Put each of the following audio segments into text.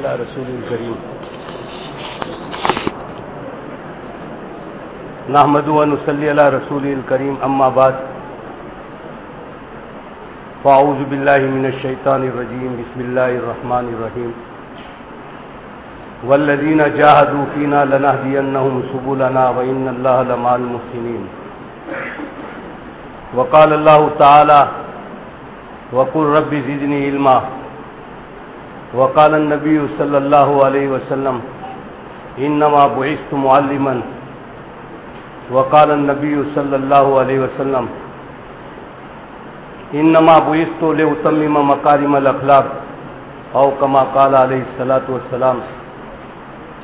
على رسول الكريم نحمد ونصلي على رسوله الكريم أما بعد فأعوذ بالله من الشيطان الرجيم بسم الله الرحمن الرحيم والذين جاهدوا فينا لنهدينهم سبلنا وإن الله لمع المحسنين وقال الله تعالى وقل رب زدني علما۔ وقال النبي صلى الله عليه وسلم انما بعثت معلما. وقال النبي صلى الله عليه وسلم انما بعثت لاتمم مكارم الاخلاق او كما قال عليه الصلاه والسلام،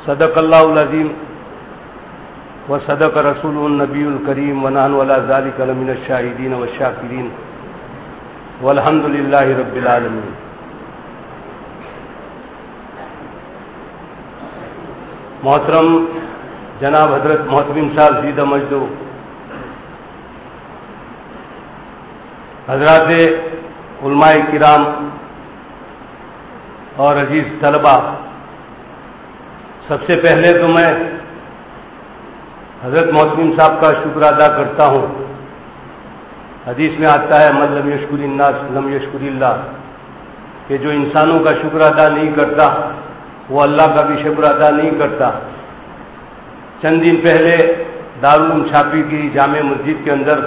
صدق الله العظيم، وصدق رسوله النبي الكريم، ونحن على ذلك لمن الشاهدين والشاكرين، والحمد لله رب العالمين. محترم جناب حضرت محترم صاحب سیدہ مجدو حضرات علماء کرام اور عزیز طلبہ، سب سے پہلے تو میں حضرت محترم صاحب کا شکر ادا کرتا ہوں۔ حدیث میں آتا ہے، من لم یشکر الناس لم یشکر اللہ، کہ جو انسانوں کا شکر ادا نہیں کرتا وہ اللہ کا بھی شکر ادا نہیں کرتا۔ چند دن پہلے دارالعلوم چھاپی کی جامع مسجد کے اندر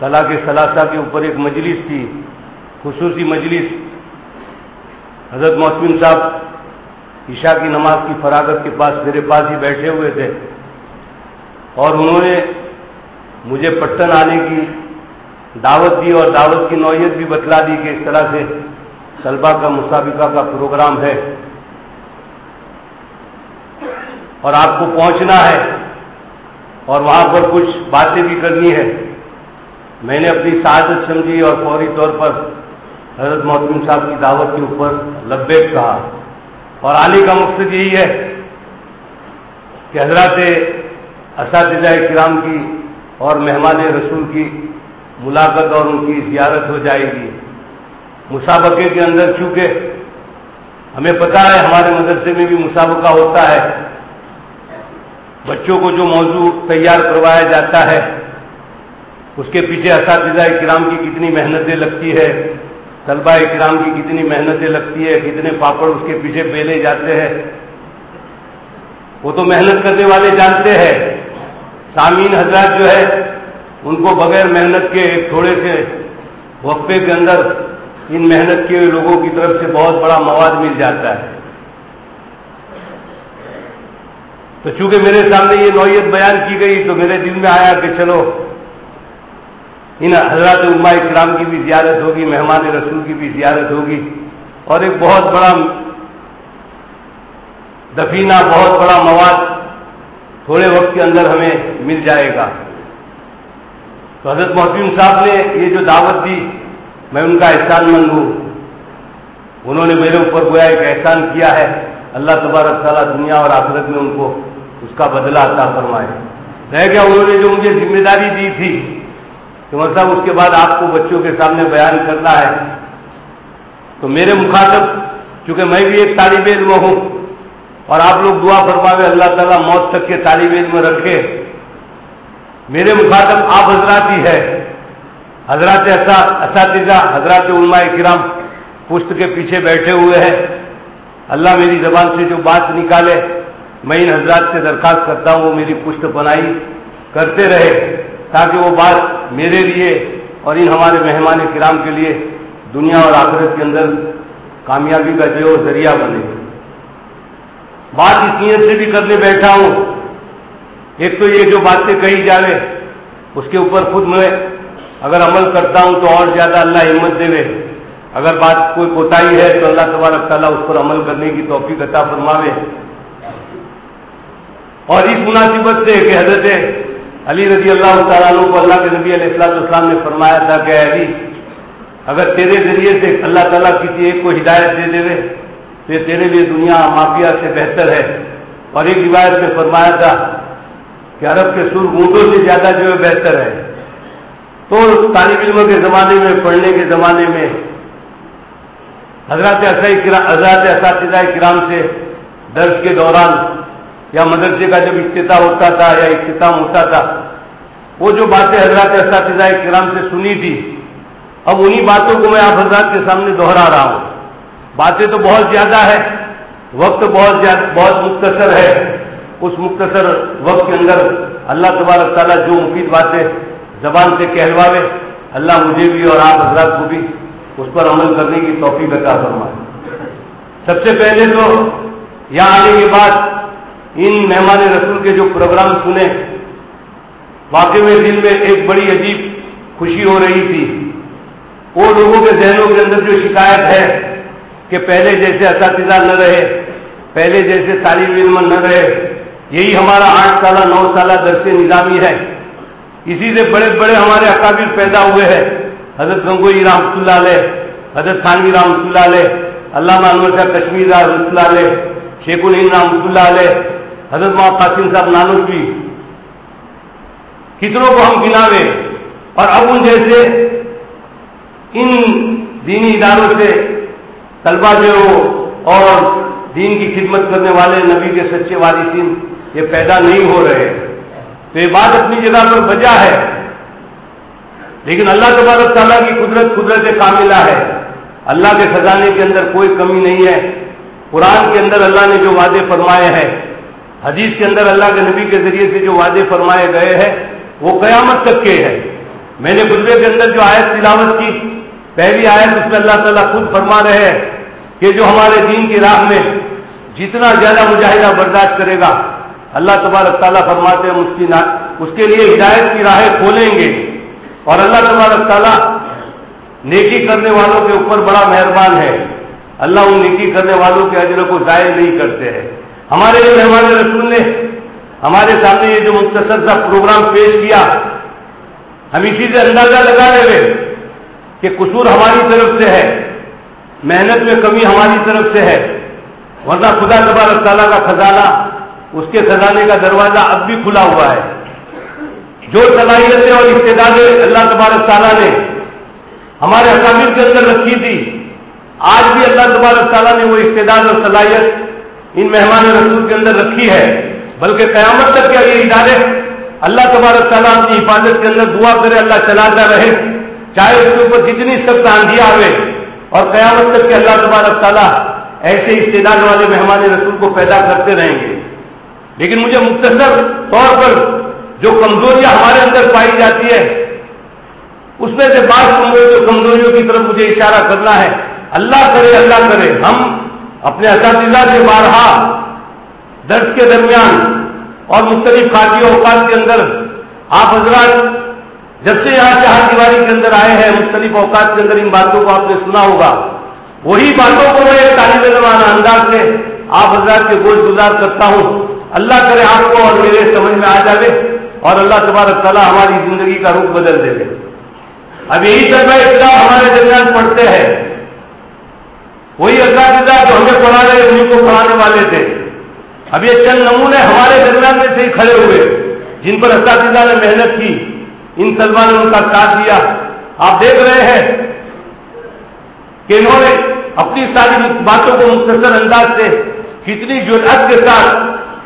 کلا کے ثلاثہ کے اوپر ایک مجلس تھی۔ خصوصی مجلس۔ حضرت محتمن صاحب عشاء کی نماز کی فراغت کے پاس میرے پاس ہی بیٹھے ہوئے تھے۔ اور انہوں نے مجھے پٹن آنے کی دعوت دی اور دعوت کی نوعیت بھی بتلا دی کہ اس طرح سے طلبا کا مسابقہ کا پروگرام ہے اور آپ کو پہنچنا ہے اور وہاں پر کچھ باتیں بھی کرنی ہے میں نے اپنی سعادت سمجھی اور فوری طور پر حضرت محتم صاحب کی دعوت کے اوپر لبیک کہا اور آنے کا مقصد یہی ہے کہ حضرات اساتذہ کرام کی اور مہمان رسول کی ملاقات اور ان کی زیارت ہو جائے گی مسابقے کے اندر، چونکہ ہمیں پتا ہے، ہمارے مدرسے میں بھی مسابقہ ہوتا ہے۔ بچوں کو جو موضوع تیار کروایا جاتا ہے، اس کے پیچھے اساتذہ کرام کی کتنی محنتیں لگتی ہے طلبہ کرام کی کتنی محنتیں لگتی ہے، کتنے پاپڑ اس کے پیچھے بیلے جاتے ہیں۔ وہ تو محنت کرنے والے جانتے ہیں۔ سامعین حضرات جو ہے، ان کو بغیر محنت کے ایک تھوڑے سے وقفے کے اندر ان محنت کے لوگوں کی طرف سے بہت بڑا مواد مل جاتا ہے۔ تو چونکہ میرے سامنے یہ نوعیت بیان کی گئی تو میرے دل میں آیا کہ چلو، ان حضرات عما اکرام کی بھی زیارت ہوگی، مہمان رسول کی بھی زیارت ہوگی۔ اور ایک بہت بڑا دفینہ، بہت بڑا مواد تھوڑے وقت کے اندر ہمیں مل جائے گا۔ تو حضرت محتم صاحب نے یہ جو دعوت دی میں ان کا احسان مند ہوں انہوں نے میرے اوپر گویا ایک احسان کیا ہے۔ اللہ تبارک تعالیٰ دنیا اور آخرت میں ان کو اس کا بدلہ عطا فرمائے۔ رہ گیا انہوں نے جو مجھے ذمہ داری دی تھی کہ مطلب اس کے بعد آپ کو بچوں کے سامنے بیان کرنا ہے۔ تو میرے مخاطب، چونکہ میں بھی ایک طالب علم ہوں اور آپ لوگ دعا فرماوے، اللہ تعالیٰ موت تک کے طالب علم رکھے۔ میرے مخاطب، آپ حضرات ہی ہے حضرات اساتذہ حضرات علماء کرام پشت کے پیچھے بیٹھے ہوئے ہیں۔ اللہ میری زبان سے جو بات نکالے، میں ان حضرات سے درخواست کرتا ہوں، وہ میری پشت بنائی کرتے رہے تاکہ وہ بات میرے لیے اور ان ہمارے مہمان کرام کے لیے دنیا اور آخرت کے اندر کامیابی کا جو ذریعہ بنے۔ بات اس نیت سے بھی کرنے بیٹھا ہوں۔ ایک تو یہ جو باتیں کہی جاوے اس کے اوپر خود میں اگر عمل کرتا ہوں تو اور زیادہ اللہ ہمت دے اگر بات کوئی کوتاہی ہے تو اللہ تبارک تعالیٰ اس پر عمل کرنے کی توفیق عطا فرماوے۔ اور اس مناسبت سے کہ حضرت علی رضی اللہ تعالیٰ کو اللہ کے نبی علیہ السلام السلام نے فرمایا تھا کہ علی، اگر تیرے ذریعے سے اللہ تعالیٰ کسی ایک کو ہدایت دے دے تو یہ تیرے لیے دنیا مافیا سے بہتر ہے۔ اور ایک روایت میں فرمایا تھا کہ عرب کے سر اونٹوں سے زیادہ جو ہے بہتر ہے۔ تو طالب علموں کے زمانے میں، پڑھنے کے زمانے میں، حضرات حضرات اساتذہ کرام سے درس کے دوران یا مدرسے کا جب افتتاح ہوتا تھا یا اختتام ہوتا تھا، وہ جو باتیں حضرات اساتذہ کرام سے سنی تھی، اب انہی باتوں کو میں آپ حضرات کے سامنے دوہرا رہا ہوں۔ باتیں تو بہت زیادہ ہے وقت بہت زیادہ، بہت مختصر ہے۔ اس مختصر وقت کے اندر اللہ تبارک تعالیٰ جو مفید باتیں زبان سے کہلواوے، اللہ مجھے بھی اور آپ حضرات کو بھی اس پر عمل کرنے کی توفیق عطا فرمائے۔ سب سے پہلے تو یہاں آنے کے بعد ان مہمان رسول کے جو پروگرام سنے، واقعی میں دل میں ایک بڑی عجیب خوشی ہو رہی تھی۔ وہ لوگوں کے ذہنوں کے اندر جو شکایت ہے کہ پہلے جیسے اساتذہ نہ رہے، پہلے جیسے طالب علم نہ رہے، یہی ہمارا آٹھ سالہ، نو سالہ درس نظامی ہے۔ اسی سے بڑے بڑے ہمارے اکابر پیدا ہوئے ہیں۔ حضرت گنگوئی رحمۃ اللہ علیہ، حضرت خانوی رحمۃ اللہ علیہ، علامہ انور شاہ کشمیر رحمۃ اللہ علیہ، شیخ العین رحمۃ اللہ علیہ، حضرت محمد قاسم صاحب نانوی کتنوں کو ہم گناوے اور اب ان جیسے ان دینی اداروں سے طلبا جو اور دین کی خدمت کرنے والے نبی کے سچے وارثین یہ پیدا نہیں ہو رہے۔ تو یہ بات اپنی جگہ پر بجا ہے۔ لیکن اللہ تبارک تعالیٰ کی قدرت قدرت کاملہ ہے۔ اللہ کے خزانے کے اندر کوئی کمی نہیں ہے۔ قرآن کے اندر اللہ نے جو وعدے فرمائے ہیں، حدیث کے اندر اللہ کے نبی کے ذریعے سے جو وعدے فرمائے گئے ہیں، وہ قیامت تک کے ہیں۔ میں نے خطبے کے اندر جو آیت تلاوت کی، پہلی آیت اس میں اللہ تعالیٰ خود فرما رہے ہیں کہ جو ہمارے دین کی راہ میں جتنا زیادہ مجاہدہ برداشت کرے گا اللہ تبارک تعالیٰ فرماتے ہیں اس کی اس کے لیے ہدایت کی راہیں کھولیں گے۔ اور اللہ تبارک تعالیٰ نیکی کرنے والوں کے اوپر بڑا مہربان ہے۔ اللہ ان نیکی کرنے والوں کے اجر کو ضائع نہیں کرتے ہیں۔ ہمارے لیے مہمان رسول نے ہمارے سامنے یہ جو مختصر سا پروگرام پیش کیا، ہم اسی سے اندازہ لگا رہے ہوئے کہ قصور ہماری طرف سے ہے، محنت میں کمی ہماری طرف سے ہے۔ ورنہ خدا تبارک تعالیٰ کا خزانہ اس کے خزانے کا دروازہ اب بھی کھلا ہوا ہے۔ جو صلاحیتیں اور استدادیں اللہ تبارک تعالیٰ نے ہمارے اکامل کے اندر رکھی تھی، آج بھی اللہ تبارک تعالیٰ نے وہ استداد اور صلاحیت ان مہمان رسول کے اندر رکھی ہے۔ بلکہ قیامت تک کیا یہ ادارے اللہ تبارک تعالیٰ اپنی حفاظت کے اندر دعا کرے اللہ چلاتا رہے، چاہے اس کے اوپر جتنی سخت آندھی آئے اور قیامت تک کے اللہ تبارک تعالیٰ ایسے استداد والے مہمان رسول کو پیدا کرتے رہیں گے۔ لیکن مجھے مختصر طور پر جو کمزوریاں ہمارے اندر پائی جاتی ہے اس میں سے بعض کمزوری کمزوریوں کی طرف مجھے اشارہ کرنا ہے۔ اللہ کرے اللہ کرے۔ ہم اپنے اساتذہ سے بارہا درس کے درمیان اور مختلف خاصی اوقات کے اندر آپ حضرات جب سے یہاں چہار دیواری کے اندر آئے ہیں، مختلف اوقات کے اندر ان باتوں کو آپ نے سنا ہوگا۔ وہی باتوں کو میں طالب علمانہ انداز سے آپ حضرات کے گوشت گزار کرتا ہوں۔ اللہ کرے آپ کو اور میرے سمجھ میں آ جائے اور اللہ تبارک تعالیٰ ہماری زندگی کا رخ بدل دے اب یہی طرح اطلاع ہمارے درمیان پڑھتے ہیں۔ وہی اساتذہ جو ہمیں پڑھا رہے انہیں کو پڑھانے والے تھے۔ اب یہ چند نمونے ہمارے درمیان میں سے ہی کھڑے ہوئے، جن پر اساتذہ نے محنت کی، ان طلبا نے ان کا ساتھ دیا۔ آپ دیکھ رہے ہیں کہ انہوں نے اپنی ساری باتوں کو مختصر انداز سے کتنی جرأت کے ساتھ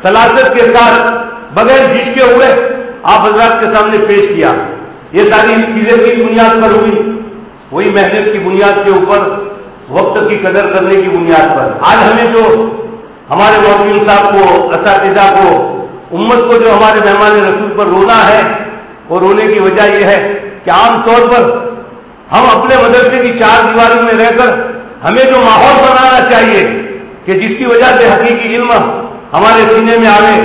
سلاست کے ساتھ بغیر جھجکے ہوئے آپ حضرات کے سامنے پیش کیا۔ یہ ساری چیزیں کی بنیاد پر ہوئی۔ وہی محنت کی بنیاد کے اوپر، وقت کی قدر کرنے کی بنیاد پر۔ آج ہمیں جو ہمارے مولوی صاحب کو، اساتذہ کو، امت کو جو ہمارے مہمان رسول پر رونا ہے اور رونے کی وجہ یہ ہے کہ عام طور پر ہم اپنے مدرسے کی چار دیواری میں رہ کر ہمیں جو ماحول بنانا چاہیے کہ جس کی وجہ سے حقیقی علم ہمارے سینے میں آئے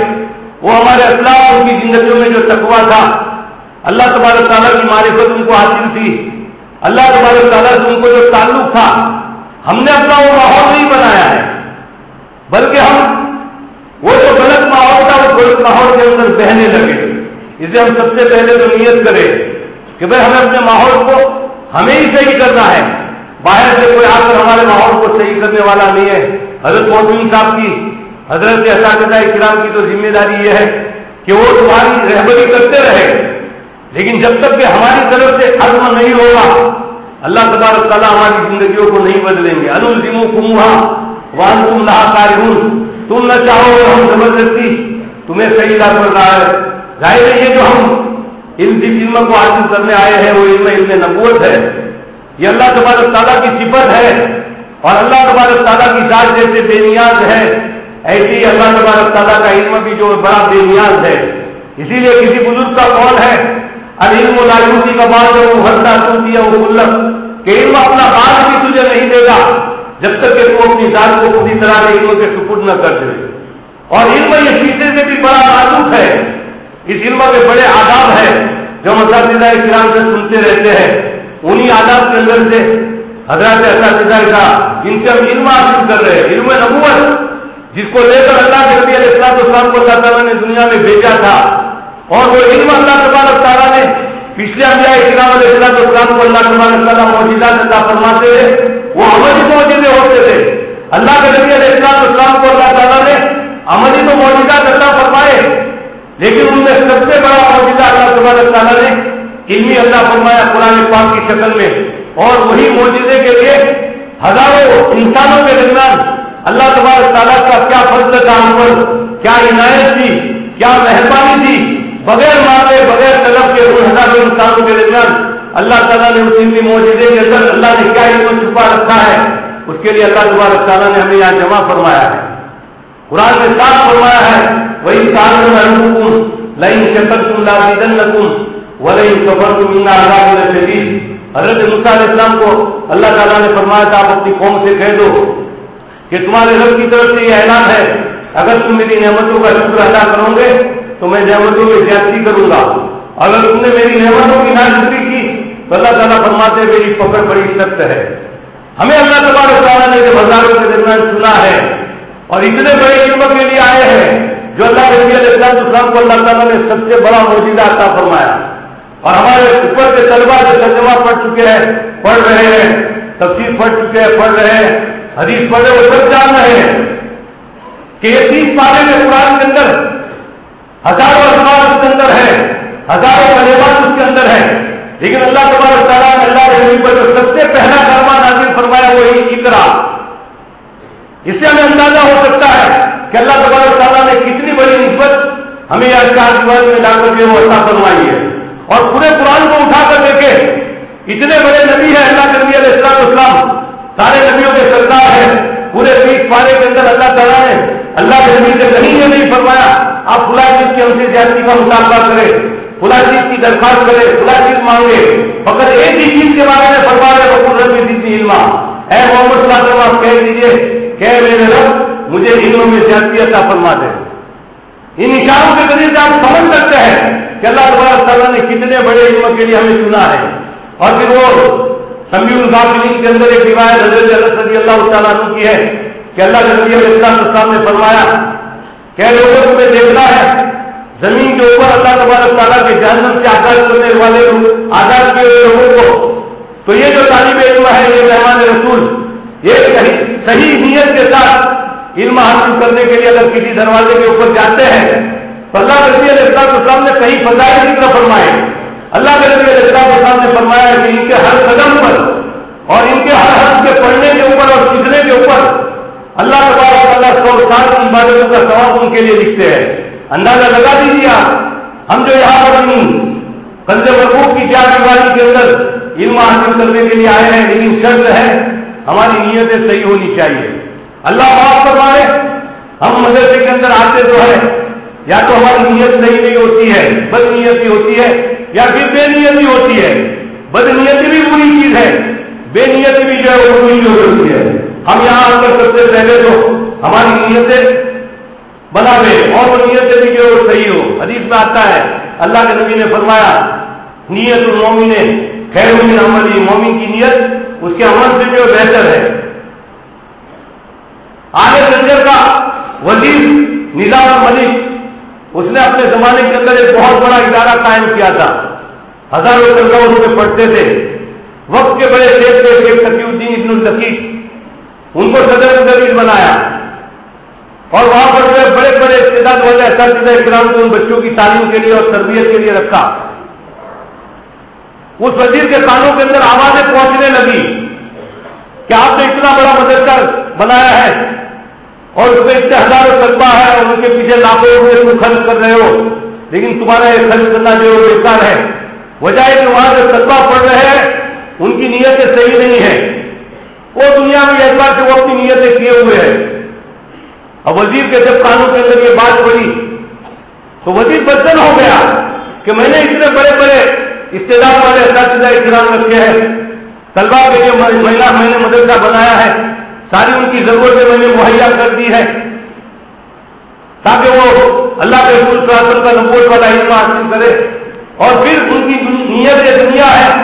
وہ ہمارے اسلام ان کی زندگیوں میں جو تقوا تھا، اللہ تبارک تعالیٰ کی معرفت ان کو حاصل تھی۔ اللہ تبارک تعالیٰ سے ان کو جو تعلق تھا، ہم نے اپنا وہ ماحول نہیں بنایا ہے، بلکہ ہم وہ جو غلط ماحول تھا، وہ غلط ماحول کے اندر بہنے لگے۔ اسے ہم سب سے پہلے تو نیت کریں کہ بھائی ہمیں اپنے ماحول کو ہمیں ہی صحیح کرنا ہے۔ باہر سے کوئی آ کر ہمارے ماحول کو صحیح کرنے والا نہیں ہے۔ حضرت محدود صاحب کی حضرت اساتذہ کرام کی تو ذمہ داری یہ ہے کہ وہ تمہاری رہبری کرتے رہے۔ لیکن جب تک کہ ہماری طرف سے عزم نہیں ہوگا، اللہ تبارک تعالیٰ ہماری زندگیوں کو نہیں بدلیں گے۔ انل دمو کموہا وان تم لہا کارون تم نہ چاہو ہم زبردستی تمہیں صحیح لا کر رہا ہے ظاہر ہے یہ جو ہم ان جس علم کو حاصل کرنے آئے ہیں، وہ علم علم نبوت ہے۔ یہ اللہ تبارک تعالیٰ کی صفت ہے اور اللہ تبارک تعالیٰ کی ذات جیسے بے نیاز ہے۔ ایسی ہی اللہ تبارک تعالیٰ کا علم بھی جو بڑا بے نیاز ہے۔ اسی لیے کسی بزرگ کا قول ہے علم و کا بات ہے وہ ہر تم دیا وہ ملک کہ علم اپنا بات بھی تجھے نہیں دے گا، جب تک کہ تو اپنی ذات کو پوری طرح سے علم کے سپرد نہ کر دے۔ اور علم یہ شیشے سے بھی بڑا نازک ہے۔ اس علم کے بڑے آداب ہیں جو مساجدہ اسلام سے سنتے رہتے ہیں۔ انہی آداب کے اندر سے حضرات اساتذہ کا جن سے ہم علم حاصل کر رہے ہیں۔ علم نبوت جس کو لے کر اللہ کے نبی علیہ السلام اسلام کو اللہ تعالیٰ نے دنیا میں بھیجا تھا، اور وہ علم اللہ تبارک تعالیٰ نے پچھلے انبیاء اسلام علیہ السلام اسلام کو اللہ تبارک تعالیٰ موجودہ اللہ فرماتے تھے وہ عملی موجودے ہوتے تھے۔ اللہ کے نبی علیہ السلام اسلام کو اللہ تعالیٰ نے عملی تو موجودہ اللہ فرمائے، لیکن ان میں سب سے بڑا موجودہ اللہ تبارک تعالیٰ نے علمی اللہ فرمایا قرآن پاک کی شکل میں، اور وہی موجودے کے لیے ہزاروں انسانوں کے درمیان اللہ تبارک تعالیٰ کا کیا فضل تھا ہم پر کیا عنایت تھی کیا مہربانی تھی بغیر مارے بغیر طلب کے ان ہزاروں انسانوں کے درمیان اللہ تعالیٰ نے اس کی موجودے کے اندر اللہ نے کیا علم چھپا رکھا ہے؟ اس کے لیے اللہ تبارک تعالیٰ نے ہمیں یہاں جمع فرمایا ہے۔ قرآن نے صاف فرمایا ہے وہی سال میں لائن شکل تم لازن لکم وہ لئی سفر تم آزاد شدید حضرت علیہ السلام کو اللہ تعالیٰ نے فرمایا تھا، آپ اپنی قوم سے کہہ دو کہ تمہارے رب کی طرف سے یہ اعلان ہے، اگر تم میری نعمتوں کا شکر ادا کرو گے، تو میں نعمتوں میں زیادتی کروں گا۔ اگر تم نے میری نعمتوں کی ناشکری کی، تو اللہ تعالیٰ فرماتے میری پکڑ بڑی سخت ہے۔ ہمیں اللہ تبارک تعالیٰ نے جو ہزاروں کے درمیان چنا ہے، اور اتنے بڑے علم کے لیے آئے ہیں، جو اللہ ربی علیہ السلام کو اللہ تعالیٰ نے سب سے بڑا موجودہ عطا فرمایا۔ اور ہمارے اوپر کے طلبا جو ترجمہ پڑھ چکے ہیں، پڑھ رہے ہیں تفصیل پڑھ چکے ہیں، پڑھ رہے ہیں۔ حدیث پڑھے وہ سب جان رہے ہیں کہ یہ تیس پارے میں قرآن کے اندر ہزاروں اخبار اس کے اندر ہے ہزاروں کلیمات اس کے اندر ہے لیکن اللہ تبارک تعالیٰ نے اللہ کے پر جو سب سے پہلا کرما نازل فرمایا وہی اقرا۔ اس سے ہمیں اندازہ ہو سکتا ہے کہ اللہ تبارک تعالیٰ نے کتنی بڑی نسبت ہمیں آج چار دیوار میں لا کر کے وہ عطا فرمائی ہے۔ اور پورے قرآن کو اٹھا کر دیکھے اتنے بڑے نبی ہیں اللہ کے نبی علیہ السلام۔ اسلام سارے نبیوں کے سردار ہیں، پورے تیس پارے کے اندر اللہ تعالیٰ نے اللہ کے نبی سے کہیں یہ نہیں فرمایا۔ آپ فلاں چیز کی ہم سے زیادتی کا مطالبہ کریں۔ فلاں چیز کی درخواست کرے فلاں چیز مانگے فقط ایک ہی چیز کے بارے میں فرما رہے بکول ربی جتنی علما اے محمد صلی اللہ علیہ وسلم، آپ کہہ دیجیے کہ میرے رب، مجھے علموں میں زیادتی عطا فرما دے۔ ان اشاروں کے ذریعے سے آپ سمجھ سکتے ہیں کہ اللہ تبارک تعالیٰ نے کتنے بڑے علم کے لیے ہمیں چنا ہے۔ اور پھر وہ سمی الغافلین کے اندر ایک روایت حضرت صدی اللہ تعالیٰ کی ہے کہ اللہ کے نبی علیہ السلام نے فرمایا، کہ لوگوں، تمہیں دیکھنا ہے، زمین کے اوپر اللہ تبارک تعالیٰ کے جہنم سے آزاد کرنے والے آزاد کیے ہوئے لوگوں کو۔ تو یہ جو طالب علم ہے، یہ مہمان رسول، یہ صحیح نیت کے ساتھ علم حاصل کرنے کے لیے اگر کسی دروازے کے اوپر جاتے ہیں اللہ نبی علیہ السلام نے کہیں فضائل کی فرمائے۔ اللہ کے نبی علیہ السلام نے فرمایا کہ ان کے ہر قدم پر اور ان کے ہر حرف کے پڑھنے کے اوپر اور سیکھنے کے اوپر اللہ تبارک تعالیٰ سو سال کی عبادتوں کا ثواب ان کے لیے لکھتے ہیں۔ اندازہ لگا دیجیے آپ، ہم جو یہاں پر کنز مربوب کی چار دیوالی کے اندر علم حاصل کرنے کے لیے آئے ہیں لیکن شرط ہے، ہماری نیتیں صحیح ہونی چاہیے۔ اللہ معاف کروائے ہم مدرسے کے اندر آتے تو ہے یا تو ہماری نیت صحیح نہیں ہوتی ہے، بد نیتی ہوتی ہے، یا پھر بے نیتی ہوتی ہے۔ بد نیتی بھی بری چیز ہے، بے نیتی بھی جو ہے وہ بری جو ہوتی ہے۔ ہم یہاں آ کر سب سے پہلے تو ہماری نیتیں بنا دے اور وہ نیتیں بھی جو ہے وہ صحیح ہو حدیث میں آتا ہے، اللہ کے نبی نے فرمایا، نیت المومی نے خیر عمل مومن کی نیت، اس کے عمل سے جو بہتر ہے۔ آگے سنجر کا وزیر، نظام ملک اس نے اپنے زمانے کے اندر ایک بہت بڑا ادارہ قائم کیا تھا۔ ہزاروں طلبا اس میں پڑھتے تھے۔ وقت کے بڑے شیخ تھے، شیخ تقی الدین ابن التقیق ان کو صدر مدرس بنایا۔ اور وہاں پر جو بڑے بڑے استعداد والے اساتذہ اکرام کو ان بچوں کی تعلیم کے لیے اور تربیت کے لیے رکھا۔ اس وزیر کے کانوں کے اندر آوازیں پہنچنے لگی کہ آپ نے اتنا بڑا مدرسہ بنایا ہے۔ اور اس اتنے ہزاروں طلبہ ہے اور ان کے پیچھے لاکھوں روپئے تم خرچ کر رہے ہو۔ لیکن تمہارا یہ خرچ کرنا جو بیکار ہے وجہ ہے۔ کہ وہاں جو طلبہ پڑھ رہے ہیں، ان کی نیتیں صحیح نہیں ہے وہ دنیا میں اعتبار سے وہ اپنی نیتیں کیے ہوئے ہیں۔ اور وزیر کے جب قانون کے اندر یہ بات پڑی تو وزیر بدن ہو گیا کہ میں نے اتنے بڑے بڑے استعداد والے اساتذہ احترام رکھے ہیں۔ طلبا کے لیے مہینہ میں نے مدرسہ بنایا ہے۔ ساری ان کی ضرورتیں میں نے مہیا کر دی ہے تاکہ وہ اللہ کے رسول صلی اللہ علیہ وسلم کا نبوت والا علم حاصل کرے۔ اور پھر ان کی نیت یہ دنیا ہے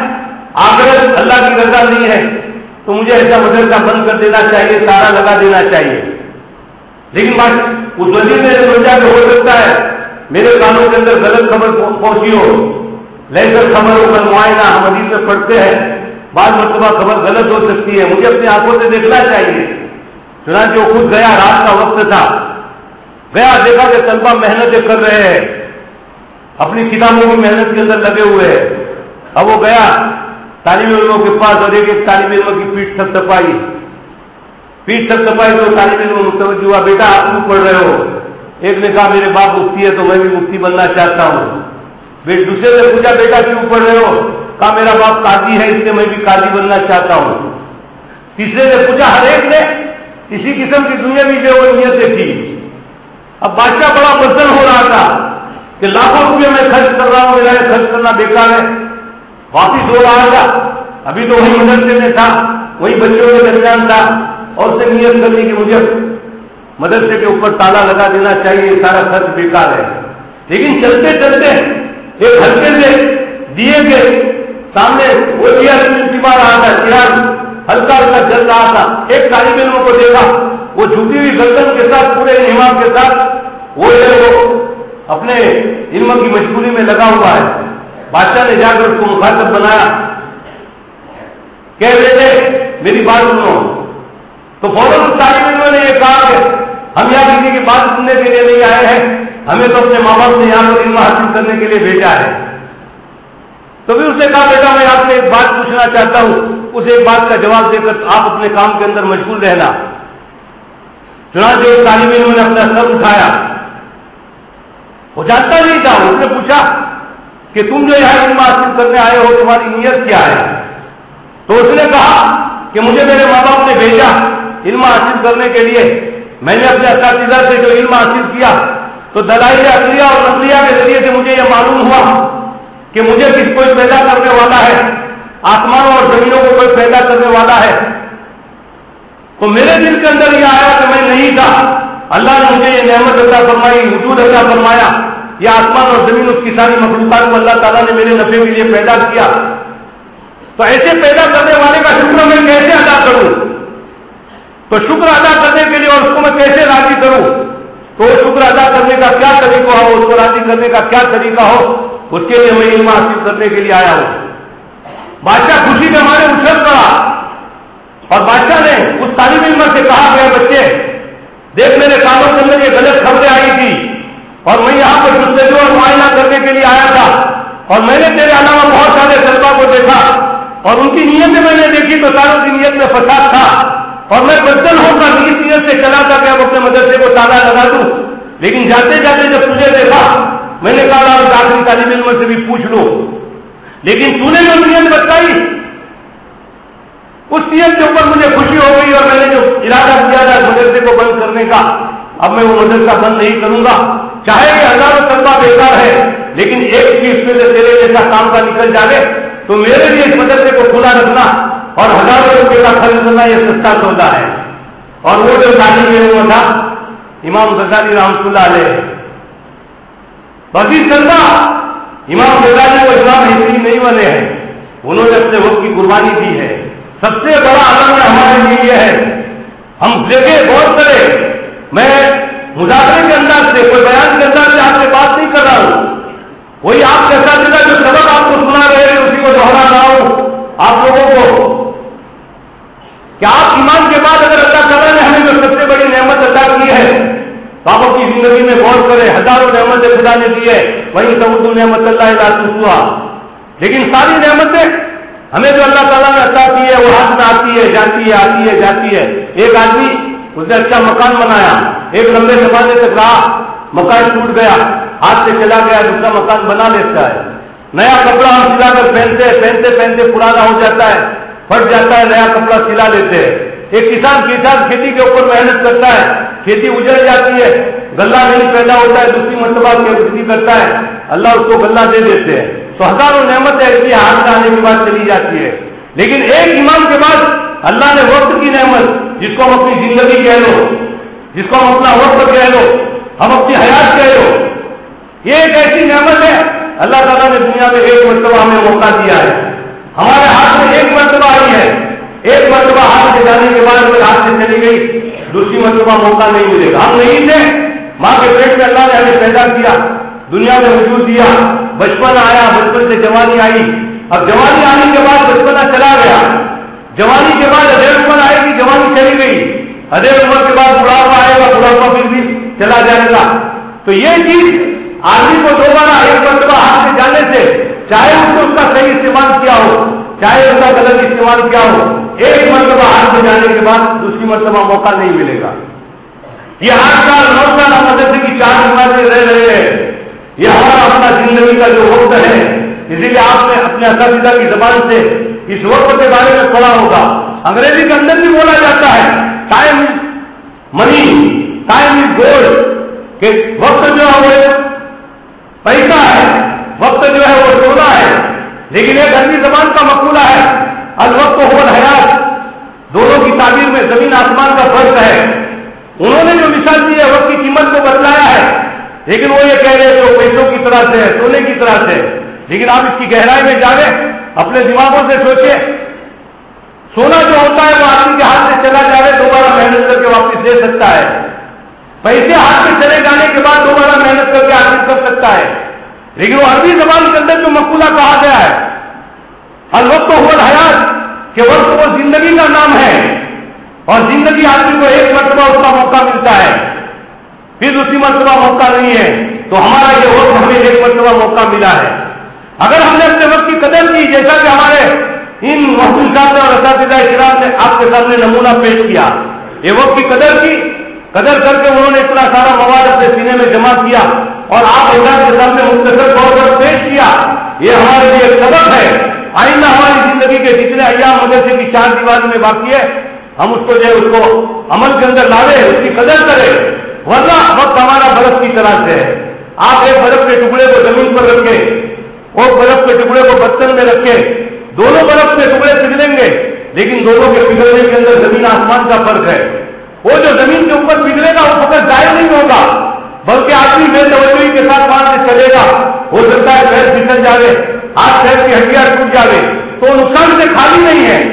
آگر اللہ کی رضا نہیں ہے۔ تو مجھے ایسا مدرسہ بند کر دینا چاہیے، تارا لگا دینا چاہیے۔ لیکن بات اس وزیر نے سوچا کہ ہو سکتا ہے، میرے کانوں کے اندر غلط خبر پہنچی ہو۔ لیکن خبر ہو کر معائنہ ہم حدیث میں پڑھتے ہیں۔ بعض مرتبہ خبر غلط ہو سکتی ہے، مجھے اپنی آنکھوں سے دیکھنا چاہیے۔ چنانچہ وہ خود گیا، رات کا وقت تھا۔ گیا، دیکھا کہ طلبا محنتیں کر رہے ہیں۔ اپنی کتابوں کی محنت کے اندر لگے ہوئے ہیں۔ اب وہ گیا طالب علموں کے پاس اور ایک ایک طالب علموں کی پیٹ تھک تپائی پیٹ تھک تپائی تو طالب علم متوجہ ہوا، بیٹا آپ کیوں پڑھ رہے ہو؟ ایک نے کہا، میرے باپ مفتی ہے تو میں بھی مفتی بننا چاہتا ہوں۔ دوسرے نے پوچھا، بیٹا کیوں پڑھ رہے ہو؟ کہا میرا باپ قاضی ہے، اس سے میں بھی قاضی بننا چاہتا ہوں۔ تیسرے نے پوچھا، ہر ایک نے اسی قسم کی دنیا بھی جو نیتیں تھی اب بادشاہ بڑا مزن ہو رہا تھا کہ لاکھوں روپئے میں خرچ کر رہا ہوں، میرا خرچ کرنا بیکار ہے۔ واپس ہو رہا تھا ابھی تو وہی مدرسے میں تھا، وہی بچوں کے درمیان تھا۔ اور اسے نیت کرنی کہ مجھے مدرسے کے اوپر تالا لگا دینا چاہیے سارا خرچ بیکار ہے۔ لیکن چلتے چلتے ایک ہلکے سے دیے کے سامنے وہ دیا ٹپا رہا تھا، چراغ ہلکا ہلکا چل رہا تھا۔ ایک طالب علموں کو دیکھا، وہ جھوٹی ہوئی گردن کے ساتھ، پورے امام کے ساتھ، وہ جو وہ اپنے علم کی مشغولی میں لگا ہوا ہے۔ بادشاہ نے جا کر اس کو مخاطب بنایا۔ کہہ رہے تھے، میری بات سنو۔ تو فوراً طالب علموں نے یہ کہا کہ ہم یہاں کسی کی بات سننے کے لیے نہیں آئے ہیں، ہمیں تو اپنے ماں باپ نے یہاں پر علم حاصل کرنے کے لیے بھیجا ہے۔ تو بھی اس نے کہا، بیٹا، میں آپ سے ایک بات پوچھنا چاہتا ہوں. اس ایک بات کا جواب دے کر آپ اپنے کام کے اندر مشغول رہنا۔ چنانچہ ایک طالب علم نے اپنا سر اٹھایا۔ وہ جانتا نہیں تھا، اس نے پوچھا کہ تم جو یہاں علم حاصل کرنے آئے ہو، تمہاری نیت کیا ہے؟ تو اس نے کہا کہ مجھے میرے ماں باپ نے بھیجا علم حاصل کرنے کے لیے۔ میں نے اپنے اساتذہ سے جو علم حاصل کیا، تو دلائل اقلیہ اور نقلیہ کے ذریعے سے مجھے یہ معلوم ہوا۔ کہ مجھے کس کوئی پیدا کرنے والا ہے؟ آسمانوں اور زمینوں کو کوئی پیدا کرنے والا ہے؟ تو میرے دل کے اندر یہ آیا کہ میں نہیں تھا۔ اللہ نے مجھے یہ نعمت عطا فرمائی، وجود عطا فرمایا۔ یہ آسمان اور زمین اس کی ساری مخلوقات کو اللہ تعالیٰ نے میرے نفے کے لیے پیدا کیا۔ تو ایسے پیدا کرنے والے کا شکر میں کیسے ادا کروں؟ تو شکر ادا کرنے کے لیے اور اس کو میں کیسے راضی کروں؟ تو شکر ادا کرنے کا کیا طریقہ ہو؟ اس کو راضی کرنے کا کیا طریقہ ہو؟ اس کے لیے میں علم حاصل کرنے کے لیے آیا ہوں۔ بادشاہ خوشی کے ہمارے اچھل پڑا اور بادشاہ نے اس طالب علم سے کہا گیا بچے، دیکھ میرے کاموں کے اندر یہ غلط خبریں آئی تھی۔ اور میں یہاں پر گفتگو اور معائنہ کرنے کے لیے آیا تھا۔ اور میں نے تیرے علاوہ بہت سارے طلبا کو دیکھا۔ اور ان کی نیتیں میں نے دیکھی تو ساروں کی نیت میں فساد تھا۔ اور میں بدل ہو کر اس نیت سے چلا تھا کہ اب اپنے مدرسے کو تالا لگا دوں۔ لیکن جاتے جاتے جب تجھے دیکھا میں نے کہا آخری طالب علم سے بھی پوچھ لو. لیکن تو نے جو نیت بتائی، اس نیت کے اوپر مجھے خوشی ہو گئی اور میں نے جو ارادہ کیا تھا مدرسے کو بند کرنے کا، اب میں وہ مدرسہ بند نہیں کروں گا۔ چاہے یہ ہزاروں طلبہ بیکار ہے لیکن ایک چیز میں سے تیرے جیسا کام کا نکل جائے تو میرے لیے اس مدرسے کو کھلا رکھنا اور ہزاروں روپئے کا خرچ کرنا یہ سستا سودا ہے۔ اور وہ جو تعلیم علم تھا امام غزالی رحمت اللہ علیہ بقی چلتا امام غزالی کو امام ہندی نہیں بنے ہیں۔ انہوں نے اپنے وقت کی قربانی دی ہے۔ سب سے بڑا عالم ہمارے لیے یہ ہے۔ ہم دیکھیں غور کریں۔ میں مظاہرے کے انداز سے، کوئی بیان کے انداز سے آپ سے بات نہیں کر رہا ہوں۔ وہی آپ کے ساتھ جو سبق آپ کو سنا رہے ہیں، اسی کو دوہرا رہا ہوں۔ آپ لوگوں کو۔ کہ آپ ایمان کے بعد اگر اللہ تعالیٰ نے ہمیں جو سب سے بڑی نعمت ادا کی ہے تو آپ اپنی زندگی میں غور کریں ہزاروں نعمتیں خدا نے دی ہے وہیں سب نعمت اللہ ہوا لیکن ساری نعمتیں ہمیں جو اللہ تعالیٰ نے عطا کی ہے وہ ہاتھ میں آتی ہے جاتی ہے آتی ہے جاتی ہے ایک آدمی اس نے اچھا مکان بنایا، ایک لمبے زمانے تک رہا مکان ٹوٹ گیا، ہاتھ سے چلا گیا، دوسرا مکان بنا لیتا ہے۔ نیا کپڑا ہم سلا کر پہنتے پہنتے پہنتے، پرانا ہو جاتا ہے، پھٹ جاتا ہے، نیا کپڑا سلا لیتے ہیں۔ ایک کسان کسان کھیتی کے اوپر محنت کرتا ہے، کھیتی اجڑ جاتی ہے، گلہ نہیں پیدا ہوتا ہے، دوسری مرتبہ کھیتی کرتا ہے۔ اللہ اس کو گلہ دے دیتے ہیں۔ تو ہزاروں نعمت ایسی ہاتھ میں آنے کے بعد چلی جاتی ہے۔ لیکن ایک ایمان کے بعد اللہ نے وقت کی نعمت، جس کو ہم اپنی زندگی کہہ لو، جس کو ہم اپنا وقت کہہ لو، ہم اپنی حیات کہہ لو۔ یہ ایک ایسی نعمت ہے، اللہ تعالیٰ نے دنیا میں ایک مرتبہ ہمیں موقع دیا ہے۔ ہمارے ہاتھ میں ایک مرتبہ آئی ہے۔ ایک مرتبہ ہاتھ سے جانے کے بعد اگر ہاتھ سے چلی گئی. دوسری مرتبہ موقع نہیں ملے گا. ہم نہیں تھے. ماں کے پیٹ میں اللہ نے ہمیں پیدا کیا. دنیا میں وجود دیا. بچپن آیا. بچپن سے جوانی آئی. اب جوانی آنے کے بعد بچپنا چلا گیا. جوانی کے بعد ادھیر عمر آئے گی. جوانی چلی گئی. ادھیر عمر کے بعد بڑھاپا آئے گا. بڑھاپا پھر بھی چلا جائے گا. تو یہ چیز آدمی کو دوبارہ ایک مرتبہ ہاتھ سے جانے سے چاہے اس کو اس کا صحیح استعمال کیا ہو، چاہے اس کا غلط استعمال کیا ہو ایک مرتبہ ہاتھ سے جانے کے بعد دوسری مرتبہ موقع نہیں ملے گا۔ یہ آٹھ سال نو سال ہم مدرسے کی چار بیماری رہ رہے ہیں۔ یہ ہمارا اپنا زندگی کا جو وقت ہے، اسی لیے آپ نے اپنے اساتذہ کی زبان سے اس وقت کے بارے میں پڑھا ہوگا۔ انگریزی کے اندر بھی بولا جاتا ہے time money time is gold کہ وقت جو ہے وہ پیسہ ہے، وقت جو ہے وہ سونا ہے۔ لیکن ایک عربی زبان کا مقولہ ہے الوقت ہو حیات دونوں کی تعبیر میں زمین آسمان کا فرق ہے۔ انہوں نے جو مثال دی ہے، وقت کی قیمت کو بتلایا ہے۔ لیکن وہ یہ کہہ رہے ہیں جو پیسوں کی طرح سے ہے، سونے کی طرح سے لیکن آپ اس کی گہرائی میں جاویں، اپنے دماغوں سے سوچیں۔ سونا جو ہوتا ہے، وہ آدمی کے ہاتھ سے چلا جائے دوبارہ محنت کر کے واپس دے سکتا ہے۔ پیسے ہاتھ سے چلے جانے کے بعد دوبارہ محنت کر کے حاصل کر سکتا ہے۔ لیکن وہ عربی زبان کے اندر جو مقولہ کہا گیا ہے ہر وقت ہو حیات کہ وقت وہ زندگی کا نام ہے۔ اور زندگی آدمی کو ایک مرتبہ اس کا موقع ملتا ہے، پھر دوسری مرتبہ موقع نہیں ہے۔ تو ہمارا یہ وقت ہمیں ایک مرتبہ موقع ملا ہے۔ اگر ہم نے اپنے وقت کی قدر کی، جیسا کہ ہمارے ان محبوب صاحب اور اساتذہ کرام نے آپ کے سامنے نمونہ پیش کیا، یہ وقت کی قدر کی، قدر کر کے انہوں نے اتنا سارا مواد اپنے سینے میں جمع کیا اور آپ اللہ کے سامنے مختصر طور پر پیش کیا، یہ ہمارے لیے سبق ہے۔ آئندہ ہماری زندگی کے جتنے ایام مدرسے کی چار دیواری میں باقی ہے، ہم اس کو جو ہے اس کو عمل کے اندر لاوے اس کی قدر کریں ورنہ وقت ہمارا برف کی طرح سے ہے۔ آپ ایک برف کے ٹکڑے کو زمین پر رکھیں، اور برف کے ٹکڑے کو برتن میں رکھیں۔ دونوں برف کے ٹکڑے پگھلیں گے، لیکن دونوں کے پگھلنے کے اندر زمین آسمان کا فرق ہے۔ وہ جو زمین کے اوپر بگڑے گا وہ فقط ظاہر نہیں ہوگا، بلکہ آدمی بے توجہی کے ساتھ وہاں سے چلے گا۔ ہو سکتا ہے پیر پھسل جاوے ہاتھ پیر کی ہڈیاں ٹوٹ جاوے تو نقصان سے خالی نہیں ہے۔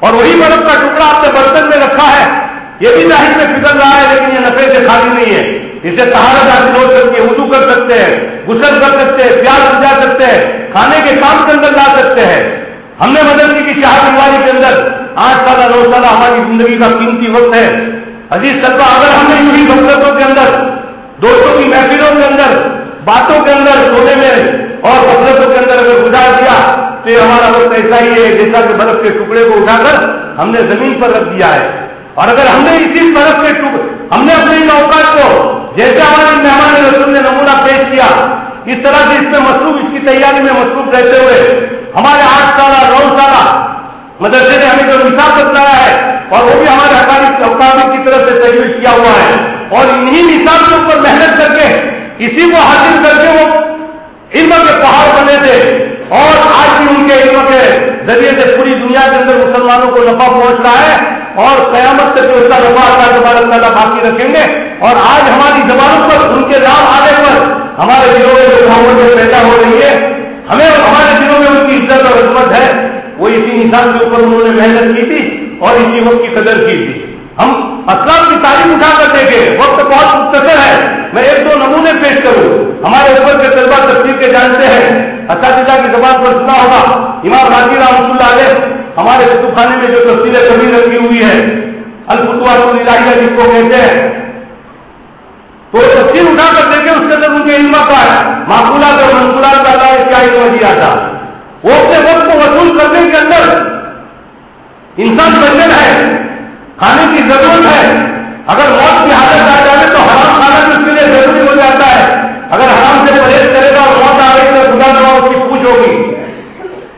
اور وہی برف کا ٹکڑا آپ نے برتن میں رکھا ہے۔ یہ بھی ظاہر میں پھسل رہا ہے لیکن یہ نفے سے خالی نہیں ہے۔ اسے تہارت حاصل ہو سکتی ہے اردو کر سکتے ہیں، غسل کر سکتے ہیں پیاز بجا سکتے ہیں، کھانے کے کام کے اندر لا سکتے ہیں۔ ہم نے مدرسے کی چار بیماری کے اندر۔ آٹھ سالہ، نو سالہ ہماری زندگی کا قیمتی وقت ہے۔ عزیز سرکا اگر ہم نے یوں ہی مقصدوں کے اندر، دوستوں کی محفلوں کے اندر، باتوں کے اندر، سونے میں اور مقصدوں کے اندر اگر گزار دیا تو یہ ہمارا وقت ایسا ہی ہے جیسا کہ برف کے ٹکڑے کو اٹھا کر ہم نے زمین پر رکھ دیا ہے۔ اور اگر ہم نے اسی برف کے ٹکڑے ہم نے اپنے اوقات کو، جیسے ہمارے مہمان رسول نے نمونہ پیش کیا، اس طرح سے اس میں مصروف، اس کی تیاری میں مصروف رہتے ہوئے ہمارے آٹھ سالہ، نو سالہ مدرسے نے ہمیں جو نصاب بتلایا ہے، اور وہ بھی ہمارے حقانی اوقات کی طرف سے تجویز کیا ہوا ہے۔ اور انہی نصاب کے اوپر محنت کر کے، اسی کو حاصل کر کے وہ علم کے پہاڑ بنے تھے اور آج بھی ان کے علم کے ذریعے سے پوری دنیا کے اندر مسلمانوں کو نفع پہنچ رہا ہے اور قیامت تک اس کا نفع اللہ تبارک تعالیٰ باقی رکھیں گے اور آج ہماری زبانوں پر، ان کے نام آنے پر ہمارے دلوں میں جو محبت پیدا ہو رہی ہے، ہمیں ہمارے دلوں میں ان کی عزت اور عظمت ہے، وہ اسی نشان کے اوپر انہوں نے محنت کی تھی اور اسی وقت کی قدر کی تھی۔ ہم اسلام کی تعلیم اٹھا کر دیکھیں وقت بہت مختصر ہے۔ میں ایک دو نمونے پیش کروں۔ ہمارے اوپر کے طلبا تفصیل کے جانتے ہیں۔ اساتذہ کی زبان پر سنا ہوگا۔ امام راجی رحمۃ اللہ علیہ ہمارے کتب خانے میں جو تفصیلیں کبھی رکھی ہوئی ہے الفتوا الہیہ جس کو کہتے ہیں۔ تو تفصیل اٹھا کر دیکھیں، اس کے اندر ان کے علم کا ہے۔ معقولات اور منقولات کا اللہ کیا علم دیا تھا۔ وہ اپنے وقت کو وصول کرنے کے اندر انسان بچن ہے۔ کھانے کی ضرورت ہے۔ اگر موت کی حالت آ جائے تو حرام کھانا بھی اس کے لیے ضروری ہو جاتا ہے۔ اگر حرام سے پرہیز کرے گا اور موت آ گئی تو خدا دبا اس کی پوچھ ہوگی۔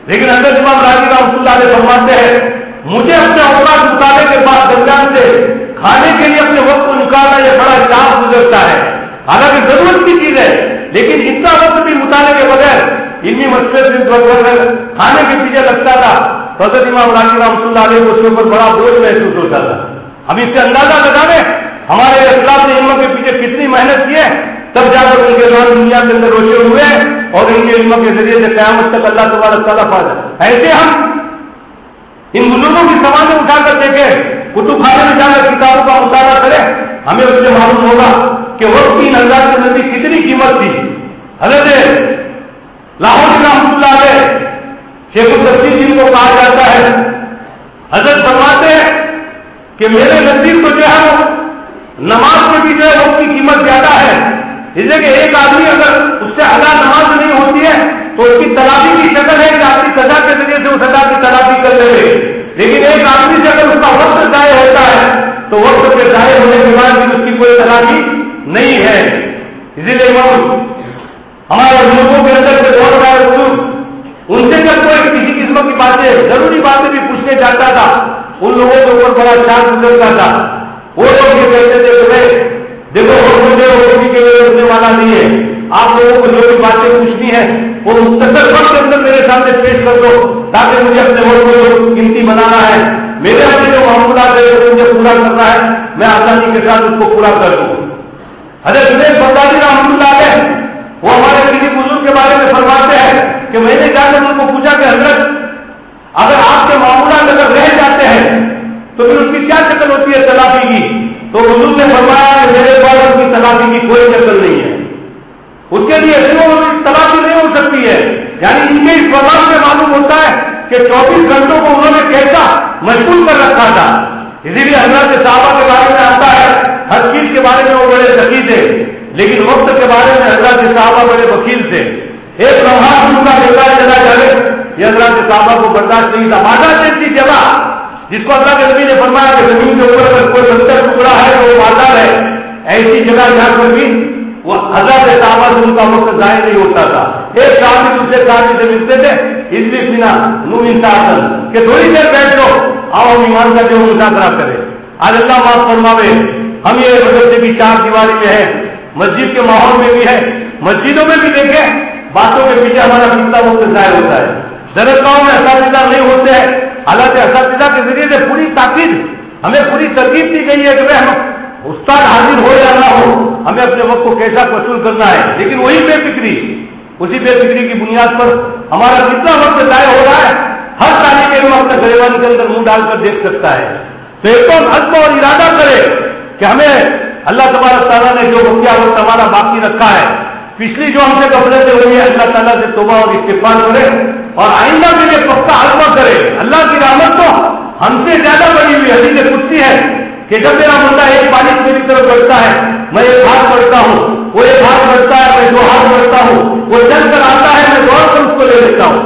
لیکن اندر امام راجی کا رسول اللہ فرماتے ہیں، مجھے اپنے اوقات نکالنے کے بعد درمیان سے کھانے کے لیے اپنے وقت کو نکالنا یہ بڑا چاپ گزرتا ہے۔ حالانکہ ضرورت کی چیز ہے، لیکن اتنا وقت بھی مطالعے کے بغیر اتنی مشکل کھانے کے پیچھے لگتا تھا۔ حضرت امام راجی رحمۃ اللہ علیہ کو اس کے اوپر بڑا بوجھ محسوس ہوتا تھا ہم اس سے اندازہ لگا دیں ہمارے اسلام نے علموں کے پیچھے کتنی محنت کی ہے، تب جا کر ان کے نام دنیا کے اندر روشن ہوئے اور ان کے علموں کے ذریعے سے قیامت تک اللہ تبارک تعالیٰ پا ایسے ہم ان بزرگوں کی سماج اٹھا کر دیکھیں، کتب خانے میں جا کر کتابوں کا مطالعہ کریں، ہمیں اس سے معلوم ہوگا کہ وہ تین ہزار کے نزدیک کتنی قیمت تھی۔ حضرت لاہور رحمۃ اللہ علیہ شیخ الدین جی کو کہا جاتا ہے، حضرت فرماتے ہیں کہ میرے نزدیک تو جو ہے وہ نماز میں بھی جو ہے اس کی قیمت زیادہ ہے۔ اس لیے کہ ایک آدمی اگر اس سے ادا نماز نہیں ہوتی ہے، تو اس کی تلافی کی شکل ہے کہ آپ کی سزا کے ذریعے سے اس ادا کی تلافی کر لے۔ لیکن ایک آدمی سے اگر اس کا وقت ضائع ہوتا ہے، تو وقت کے ضائع ہونے کے بعد بھی اس کی کوئی تلافی نہیں ہے۔ اسی لیے ہمارے بزرگوں کے اندر سے بہت رہا بزرگ ان سے جب کوئی کسی قسم کی باتیں، ضروری باتیں بھی پوچھنے جاتا تھا، ان لوگوں کے اوپر بڑا چار گزرتا تھا۔ وہ لوگ یہ کہتے تھے کہ دیکھو مجھے کسی کے لیے رکنے والا نہیں ہے۔ آپ لوگوں کو جو بھی باتیں پوچھنی ہے وہ مختصر وقت کے اندر میرے سامنے پیش کر دو، تاکہ مجھے اپنے وقت کو قیمتی بنانا ہے۔ میرے آگے جو معمولات ہے وہ مجھے پورا کرنا ہے، میں آسانی کے ساتھ اس کو پورا کر دوں۔ حضرت جنید برداری رحمۃ اللہ علیہ وہ ہمارے کسی بزرگ کے بارے میں فرماتے ہیں کہ میں نے جا کر ان کو پوچھا کہ حضرت، اگر آپ کے معمولات اگر رہ جاتے ہیں، تو پھر اس کی کیا شکل ہوتی ہے تلافی کی؟ تو حضور نے فرمایا کہ میرے پاس اس کی تلافی کی کوئی شکل نہیں ہے۔ اس کے لیے تلافی نہیں ہو سکتی ہے۔ یعنی ان کے اس وبا سے معلوم ہوتا ہے کہ چوبیس گھنٹوں کو انہوں نے کیسا مشغول کر رکھا تھا۔ اسی لیے حضرت صحابہ کے بارے میں آتا ہے، ہر چیز کے بارے میں وہ بڑے سکی تھے لیکن وقت کے بارے میں حضرت صحابہ بڑے وکیل تھے۔ ایک لمحہ ان کا بیٹا چلا جائے۔ یہ حضرت صحابہ کو برداشت نہیں تھا۔ ماتا جیسی جگہ جس کو اللہ کے نبی نے فرمایا کہ زمین کے اوپر اگر کوئی بستر ٹکڑا ہے تو وہ مالدار ہے۔ ایسی جگہ جہاں پر بھی وہ ہزار صحابہ سے ان کا وقت ظاہر نہیں ہوتا تھا۔ ایک صحابی دوسرے صحابی سے ملتے تھے۔ اس لیے بنا نو انسان، کہ تھوڑی دیر بیٹھ لو آؤ، ایمان کا جو مذاکرہ کرے۔ آج اللہ معاف فرماوے۔ ہم یہ مدرسے کی چار دیواری میں ہیں۔ مسجد کے ماحول میں بھی ہے، مسجدوں میں بھی دیکھیں، باتوں کے پیچھے ہمارا کتنا وقت ظاہر ہوتا ہے۔ درختوں میں اساتذہ نہیں ہوتے ہیں، حالانکہ اساتذہ کے ذریعے سے پوری تاکید، ہمیں پوری ترکیب دی گئی ہے کہ ہم استاد حاضر ہو یا نہ ہو، ہمیں اپنے وقت کو کیسا وصول کرنا ہے۔ لیکن وہی بے فکری، اسی بے فکری کی بنیاد پر ہمارا کتنا وقت ضائع ہو رہا ہے، ہر طالب علم اپنے گریبان کے اندر منہ ڈال کر دیکھ سکتا ہے۔ تو ایک تو عزم اور ارادہ کرے کہ ہمیں اللہ تبارک تعالیٰ نے جو کیا وقت ہمارا باقی رکھا ہے۔ پچھلی جو ہم سے کپڑے سے ہوئی ہے اللہ تعالیٰ سے توبہ اور استفاد کرے اور آئندہ کے لیے پختہ عزم کرے۔ اللہ کی رحمت تو ہم سے زیادہ بڑی ہوئی حدیث کچھ ہے کہ جب میرا بندہ ایک بارش میری طرف بڑھتا ہے، میں ایک ہاتھ بڑھتا ہوں، وہ ایک ہاتھ بڑھتا ہے، میں دو ہاتھ بڑھتا ہوں، وہ چل کر آتا ہے، میں دوڑ کر اس کو لے لیتا ہوں۔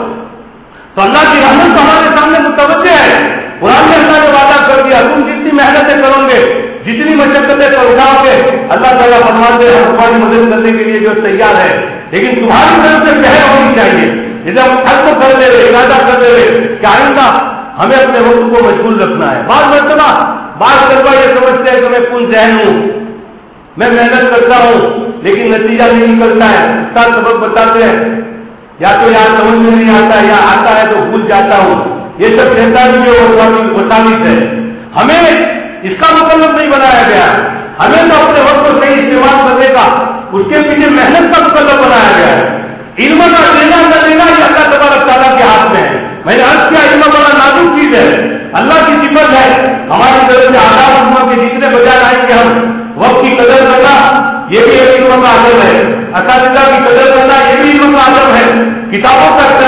تو اللہ کی رحمت تو ہمارے سامنے متوجہ ہے۔ قرآن نے اللہ نے وعدہ کر دیا، تم جتنی محنتیں کرو گے جتنی مشقتیں کر اٹھاؤ گے اللہ تعالیٰ فرماتے ہیں تمہاری مدد کرنے کے لیے جو تیار ہے۔ لیکن تمہاری طرف سے پہل ہونی چاہیے۔ جسے ہم خط کر دے رہے ارادہ کر دے رہے کہ آئندہ ہمیں اپنے وقت کو مشغول رکھنا ہے۔ بعض مرتبہ بعض کروا یہ سمجھتے ہیں کہ میں کن ذہن ہوں، میں محنت کرتا ہوں، لیکن نتیجہ نہیں نکلتا ہے۔ کا سبق بتاتے ہیں۔ یا تو یہاں سمجھ میں نہیں آتا، یا آتا ہے تو بھول جاتا ہوں۔ یہ سب کہتا بھی وساوت ہے ہمیں اس کا مطلب نہیں بنایا گیا۔ ہمیں تو اپنے وقت کو صحیح استعمال کرنے کا، اس کے پیچھے محنت کا مطلب بنایا گیا۔ ہے علم کا دینا نہ دینا یہ اللہ تبارک تعالیٰ کے ہاتھ میں ہے۔ میں نے عرض کیا، علم بڑا نازک چیز ہے۔ اللہ کی صفت ہے۔ ہماری طرف سے آداب حکموں کے جتنے بجائے آئیں گے ہم وقت کی قدر کرنا، یہ بھی ایک علم کا عدم ہے۔ اساتذہ کی قدر کرنا، یہ بھی علم کا عدم ہے۔ کتابوں کا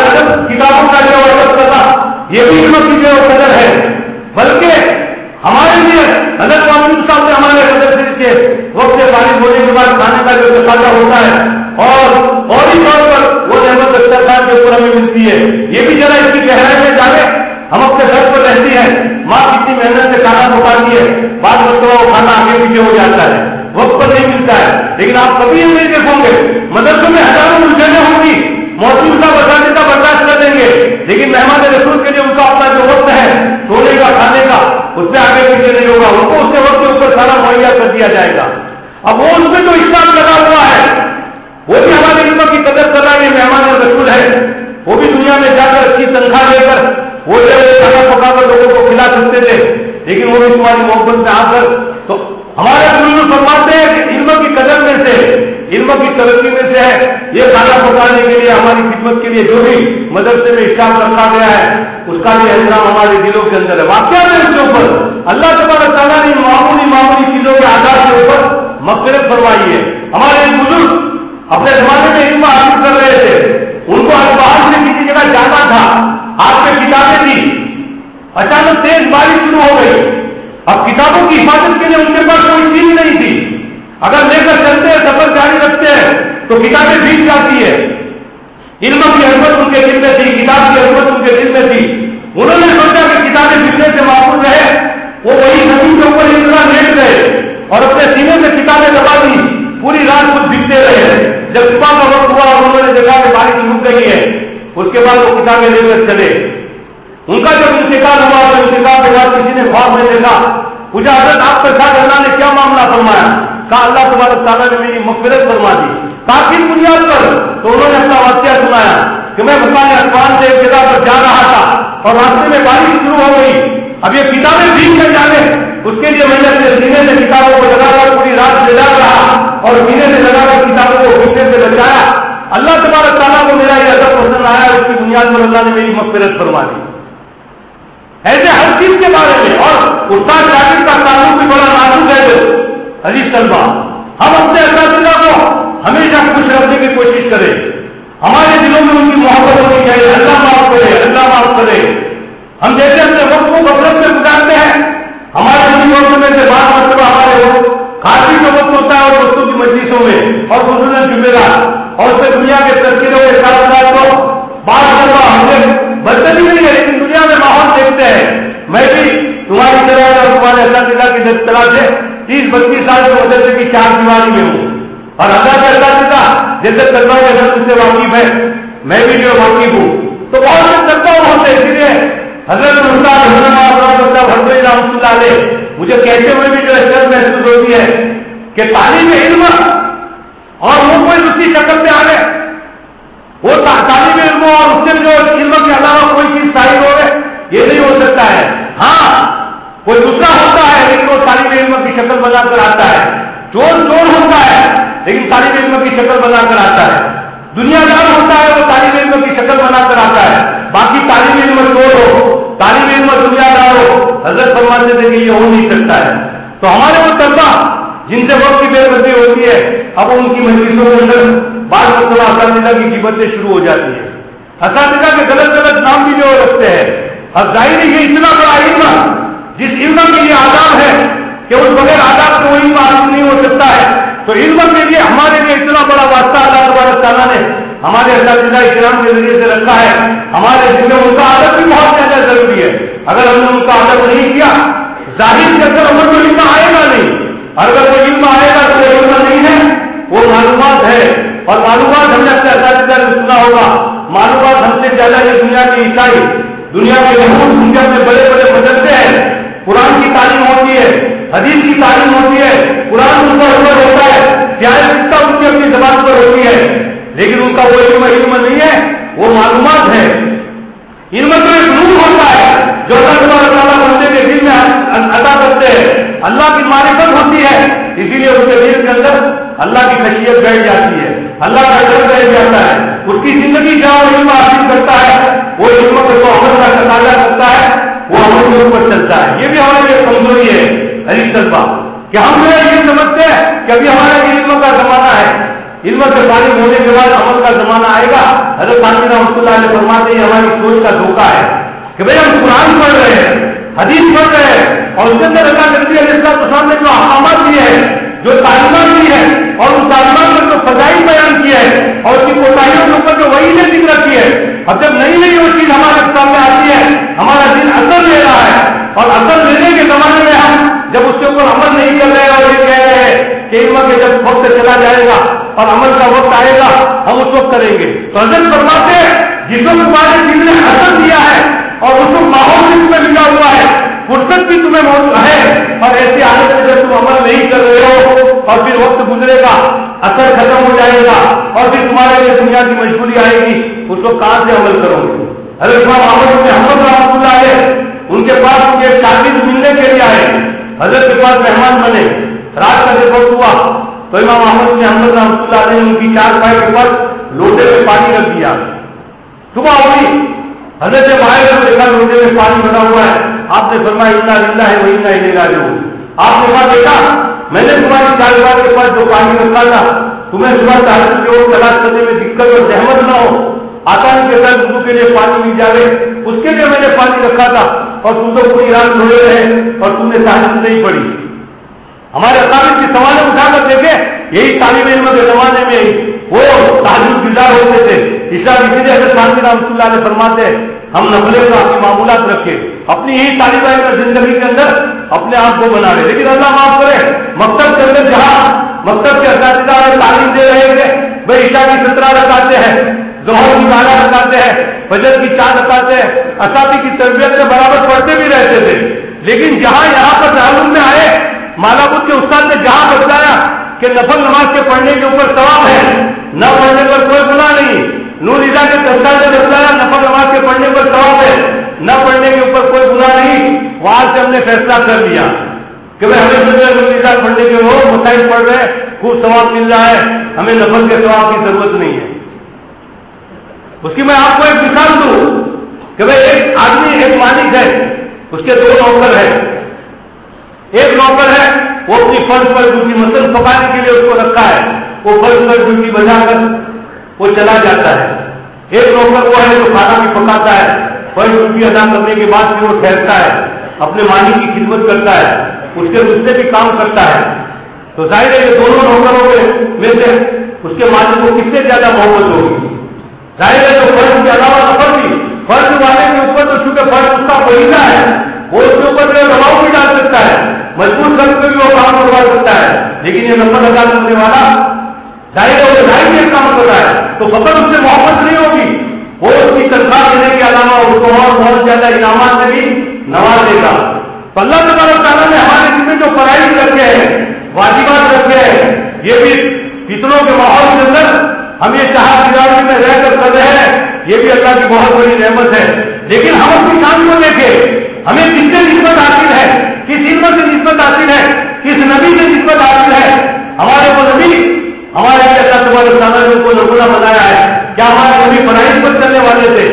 کتابوں کا جو عدم کرنا، یہ بھی علم کی جو قدر ہے۔ بلکہ ہمارے لیے حضرت محمود صاحب نے ہمارے حضرت کے وقت سے بارش ہونے کے بعد کھانے کا جو تقاضا ہوتا ہے، اور فوری طور پر وہ نعمت دسترخوان کے اوپر ہمیں ملتی ہے۔ یہ بھی ذرا اس کی گہرائی میں جانے، ہم اپنے گھر پر رہتی ہیں۔ ماں کتنی محنت سے کھانا پکاتی ہے، بعد وقت وہ کھانا آگے پیچھے ہو جاتا ہے۔ وقت پر نہیں ملتا ہے، لیکن آپ کبھی یہ نہیں دیکھو گے۔ مدرسوں میں ہزاروں الجھنیں ہوں گی۔ موسم کا بسانے کا برداشت کر دیں گے۔ لیکن مہمان رسول کے لیے ان کا اپنا جو وقت ہے سونے کا، کھانے کا، اس میں آگے پیچھے نہیں ہوگا۔ ان کو اس کے وقت کے اوپر سارا مہیا کر دیا جائے گا۔ اب وہ اس میں جو اسٹاف لگا ہوا ہے، وہ بھی ہمارے علم کی قدر کر رہا ہے مہمان رسول ہے۔ وہ بھی دنیا میں جا کر اچھی تنخواہ لے کر وہ جو کھانا پکا کر لوگوں کو کھلا سکتے تھے۔ لیکن وہ بھی تمہاری محبت میں آ کر تو ہمارے بزرگ فرماتے ہیں کہ علم کی قدر میں سے علم کی ترقی میں سے ہے۔ یہ کھانا پکانے کے لیے، ہماری خدمت کے لیے جو بھی مدرسے میں اسٹاف رکھا گیا ہے، اس کا بھی احترام ہمارے دلوں کے اندر ہے۔ واقعہ میں اس کے اوپر۔ اللہ تبارک تعالیٰ نے معمولی معمولی چیزوں کے آدھار کے اوپر مغفرت فرمائی ہے۔ ہمارے بزرگ اپنے زمانے میں علم حاصل کر رہے تھے۔ ان کو باہر سے کسی جگہ جانا تھا۔ آپ میں کتابیں تھی اچانک تیز بارش شروع ہو گئی۔ اب کتابوں کی حفاظت کے لیے ان کے پاس کوئی چیز نہیں تھی۔ اگر لے کر چلتے ہیں، سفر جاری رکھتے ہیں، تو کتابیں بھیگ جاتی ہے علم کی حرمت ان کے دل میں تھی، کتاب کی حرمت ان کے دل میں تھی۔ انہوں نے سوچا کہ کتابیں بکنے سے معقول رہے۔ وہ وہی زمین کے اوپر اتنا لیٹ گئے اور اپنے سینے میں کتابیں دبا دی پوری رات کچھ بکتے رہے۔ جب صبح کا وقت ہوا اور انہوں نے دیکھا کہ بارش رک گئی ہے، اس کے بعد وہ کتابیں لے کر چلے۔ ان کا جب انتقال ہوا، تو انتقال کے بعد کسی نے خواب میں دیکھا پوچھا حضرت آپ کے ساتھ اللہ نے کیا معاملہ فرمایا؟ کہا اللہ تبارک تعالیٰ نے میری مغفرت فرما دی۔ کافی بنیاد پر تو انہوں نے اپنا واقعہ سنایا کہ میں مکان اخبار سے ایک جگہ پر جا رہا تھا اور راستے میں بارش شروع ہو گئی۔ اب یہ کتابیں بھیگ کر جانے۔ اس کے لیے میں نے اپنے سینے سے کتابوں کو لگا کر پوری رات سے ڈال رہا اور سینے سے لگا کر کتابوں کو بھیگنے سے بچایا۔ اللہ تبارک تعالیٰ کو میرا یہ ادب پسند آیا اس کی بنیاد پر اللہ نے میری مغفرت فرما دی۔ ایسے ہر چیز کے بارے میں اور استاد شاگرد کا تعلق بھی بڑا نازک ہے۔ عزیز طلبا ہم اپنے اساتذہ کو ہمیشہ خوش رکھنے کی کوشش کریں۔ ہمارے دلوں میں ان کی محبت ہونی چاہیے اللہ معاف کرے، اللہ معاف کرے۔ ہم جیسے اپنے وقت کو غفلت میں گزارتے ہیں ہمارے ان وقت میں سے بات مرتبہ ہمارے وقت کافی کا وقت ہوتا ہے اور دوستوں کی مجلسوں میں، اور خصوصاً جمعرات اور پھر دنیا کے تذکروں کے ساتھ ساتھ کو بات کروا ہم نے بدتری نہیں ہے لیکن دنیا میں ماحول دیکھتے ہیں۔ میں بھی تمہاری طرح اور تمہارے اللہ تعالیٰ کی طرح سے تیس، بتیس سال کے مدرسے کی چار دیواری میں ہوں۔ اور اللہ کا اللہ تعالیٰ جیسے طلبا کے گھر سے واقف ہے۔ میں بھی جو واقف ہوں۔ تو بہت سے طلبا ہوتے ہیں اسی لیے حضرت صاحب حضرت رحمۃ اللہ علیہ مجھے کہتے ہوئے بھی جو احساس محسوس ہوتی ہے کہ تعلیم علم اور وہ کوئی دوسری شکل میں آ گئے۔ وہ تعلیم علم اور اس سے جو علم کے علاوہ کوئی چیز شاہد ہو گئے۔ یہ نہیں ہو سکتا ہے۔ ہاں کوئی دوسرا ہوتا ہے لیکن وہ تعلیم علم کی شکل بنا کر آتا ہے۔ چور چور ہوتا ہے لیکن طالب علم کی شکل بنا کر آتا ہے۔ دنیا دار ہوتا ہے، وہ طالب علم کی شکل بنا کر آتا ہے۔ باقی طالب علم چور ہو طالب علم دنیا دار ہو، حضرت فرماتے تھے کہ یہ ہو نہیں سکتا ہے۔ تو ہمارے وہ طلبا جن سے وقت کی بے بدی ہوتی ہے، اب ان کی مجلسوں کے اندر بعض مرتبہ اساتذہ کی قیمتیں شروع ہو جاتی ہیں۔ اساتذہ کے غلط غلط نام بھی جو رکھتے ہیں اب ظاہر ہے یہ اتنا بڑا علم جس علم کے لیے آداب ہے کہ اس بغیر آداب کو علم حاصل نہیں ہو سکتا ہے، تو علم کے لیے ہمارے لیے اتنا بڑا واسطہ اللہ تبارک تعالیٰ نے ہمارے اساتذہ اسلام کے ذریعے سے رکھا ہے۔ ہمارے دل میں ان کا عادت بھی بہت زیادہ ضروری ہے۔ اگر ہم نے ان کا عادت نہیں کیا، ظاہر کے اندر ہمیں کوئی علم آئے گا نہیں۔ اور اگر کوئی علم آئے گا تو وہ علم نہیں ہے۔ وہ معلومات ہے۔ اور معلومات ہم نے اپنے اساتذہ نے سنا ہوگا۔ معلومات ہم سے زیادہ یہ دنیا کی عیسائی دنیا کے محبوب دنیا میں بڑے بڑے مدرسے ہیں۔ قرآن کی تعلیم ہوتی ہے، حدیث کی تعلیم ہوتی ہے، قرآن ان کا اوپر ہوتا ہے۔ سیاست ان کی اپنی زبان پر ہوتی ہے، لیکن ان کا وہ علم علم نہیں ہے، وہ معلومات ہے علم تو ایک نور ہوتا ہے، جو اللہ تبارک تعالیٰ بندے کے دل میں ادا کرتے ہیں۔ اللہ کی معرفت ہوتی ہے، اسی لیے اس کے دل کے اندر اللہ کی نصیحت بیٹھ جاتی ہے۔ اللہ کا ڈر بیٹھ جاتا ہے۔ اس کی زندگی جہاں علم حاصل کرتا ہے، وہ علم کو عمل کا تقاضا کرتا ہے، وہ عمل کے اوپر چلتا ہے۔ یہ بھی ہماری ایک کمزوری ہے علی طلبا کہ ہم جو یہ سمجھتے ہیں کہ ابھی ہمارا علم کا زمانہ ہے۔ علم سے تعلیم ہونے کے بعد عمل کا زمانہ آئے گا۔ حضرت خان رحمۃ اللہ علیہ فرماتے ہیں ہماری سوچ کا دھوکہ ہے۔ کہ بھائی ہم قرآن پڑھ رہے ہیں، حدیث پڑھ رہے ہیں، اور اس کے اندر اللہ نبی علیہ السلام نے جو احکامات دیے ہیں، جو تعلیمات دی ہے اور ان تعلیمات میں فضائی بیان کیا ہے اور اس کی کوتاہیوں کے اوپر جو وہی نے ذکر رکھی ہے اب جب نئی نئی وہ چیز ہمارے سامنے آتی ہے، ہمارا دن اثر لے رہا ہے۔ اور اثر لینے کے زمانے میں ہم جب اس کے اوپر عمل نہیں کر رہے اور یہ کہہ رہے ہیں کہ علم کے جب وقت چلا جائے گا اور عمل کا وقت آئے گا، ہم اس وقت کریں گے۔ تو حضرت فرماتے ہیں جس وقت تمہارے دل نے اثر دیا ہے اور اس وقت ماحول بھی تمہیں ملا ہوا ہے۔ فرصت بھی تمہیں موجود ہے اور ایسی حالت میں جب تم عمل نہیں کر رہے ہو اور پھر وقت گزرے گا، اثر ختم ہو جائے گا اور پھر تمہارے لیے دنیا کی مجبوری آئے گی۔ اس کو کہاں سے عمل کرو گے؟ حضرت امام محمد محمد رحمۃ اللہ علیہ ان کے پاس ان کے شاگرد ملنے کے لیے آئے۔ حضرت کے پاس مہمان بنے۔ رات کا جب وقت ہوا تو امام محمد نے احمد رحمۃ اللہ علیہ ان کی چار پائے کے اوپر لوٹے میں پانی رکھ دیا۔ صبح ہوئی، حضرت جب آئے تو دیکھا لوٹے میں پانی بنا ہوا ہے۔ آپ نے فرمایا اتنا زندہ ہے وہی نہ لے گا جو آپ نے کہا دیکھا میں نے تمہاری چار کے پاس جو پانی رکھا تھا تمہیں صبح تعلق کے وہ تلاش کرنے میں دقت اور زحمت نہ ہو۔ آسان کے ساتھ اردو کے لیے پانی مل جائے اس کے لیے میں نے پانی رکھا تھا اور تم تو پوری رات دھوڑے رہے اور تم نے تعلیم نہیں پڑھی۔ ہمارے اکابر کی سوالیں اٹھا کر دیکھے، یہی طالب علم کے زمانے میں وہ تعلیم گزار ہوتے تھے۔ اس اسی لیے اگر شانتی رحمۃ اللہ علیہ فرماتے ہم نفلے کو اپنی معمولات رکھے اپنی ہی طالب علم زندگی کے اندر اپنے آپ کو بنا رہے لیکن اللہ معاف کرے، مکتب کے اندر جہاں مکتب کے اساتذہ تعلیم دے رہے تھے وہ عشا کی سترہ لگاتے ہیں، ظہر کی بارہ لگاتے ہیں، فجر کی چاند لگاتے ہیں۔ اساتذی کی تربیت میں برابر پڑھتے بھی رہتے تھے۔ لیکن جہاں یہاں پر تعلق میں آئے، مالا بدھ کے استاد نے جہاں بتایا کہ نفل نماز کے پڑھنے کے اوپر ثواب ہے، نہ پڑھنے پر کوئی گناہ نہیں۔ نور رضا کے استاد نے بتایا نفل نماز کے پڑھنے پر ثواب ہے۔ نہ پڑھنے کے اوپر کوئی گناہ نہیں، وہاں سے ہم نے فیصلہ کر لیا کہ بھائی ہمیں نور رضا پڑھنے کے وہ مسائل پڑھ رہے خوب ثواب مل رہا ہے، ہمیں نفل کے ثواب کی ضرورت نہیں ہے۔ اس کی میں آپ کو ایک مثال دوں کہ بھائی ایک آدمی، ایک مالک ہے، اس کے دو نوکر ہیں۔ ایک نوکر ہے، وہ اپنی فرض پر ڈیوٹی مسل پکانے کے لیے اس کو رکھا ہے۔ وہ فرض پر ڈیوٹی بجا کر وہ چلا جاتا ہے۔ ایک نوکر وہ ہے جو کھانا بھی پکاتا ہے۔ فرض ڈیوٹی ادا کرنے کے بعد پھر وہ ٹھہرتا ہے، اپنے مالک کی خدمت کرتا ہے، اس کے اس سے بھی کام کرتا ہے۔ تو ظاہر ہے کہ دونوں نوکروں کے میں سے اس کے مالک کو کس سے زیادہ محبت ہوگی۔ ظاہر ہے تو فرض کے علاوہ نفر بھی فرض والے کے اوپر تو چونکہ فرض اس کا پہیلا ہے، وہ اس کے اوپر جو دباؤ بھی ڈال سکتا ہے، مجبور کر کے بھی وہ کام کروا سکتا ہے۔ لیکن یہ نمبر ادا کرنے والا ظاہر ہے وہ ظاہر کام کر رہا ہے، تو فقط اس سے محبت نہیں ہوگی۔ وہ اس کی تنخواہ دینے کے علاوہ اس کو اور بہت زیادہ انعامات سے بھی نوازے گا۔ تو اللہ تبارک تعالیٰ نے ہمارے جس میں جو فرائض رکھے ہیں، واجبات رکھے ہیں، یہ بھی کتنوں کے ماحول کے اندر ہم یہ چاہ گزاری میں رہ کر کر رہے ہیں، یہ بھی اللہ کی بہت بڑی نعمت ہے۔ لیکن ہم اپنی شان کو دیکھیں، ہمیں کس سے نسبت حاصل ہے؟ کس علم سے نسبت حاصل ہے؟ کس نبی سے نسبت حاصل ہے؟ ہمارے کو نبی، ہمارے اللہ تبارک تعالیٰ نے کو نمونہ بنایا ہے کیا ہمارے نبی پڑھائی پر چلنے والے تھے؟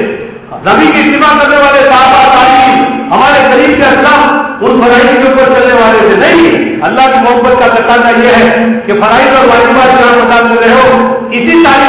نبی کی اتباع کرنے والے صحابہ تعلیم ہمارے قریب کے اسلام ان فرائض کے اوپر چلنے والے تھے۔ نہیں، اللہ کی محبت کا تقاضا یہ ہے کہ فرائض اور واجبات جہاں ادا کر رہے ہو، اسی تعلیم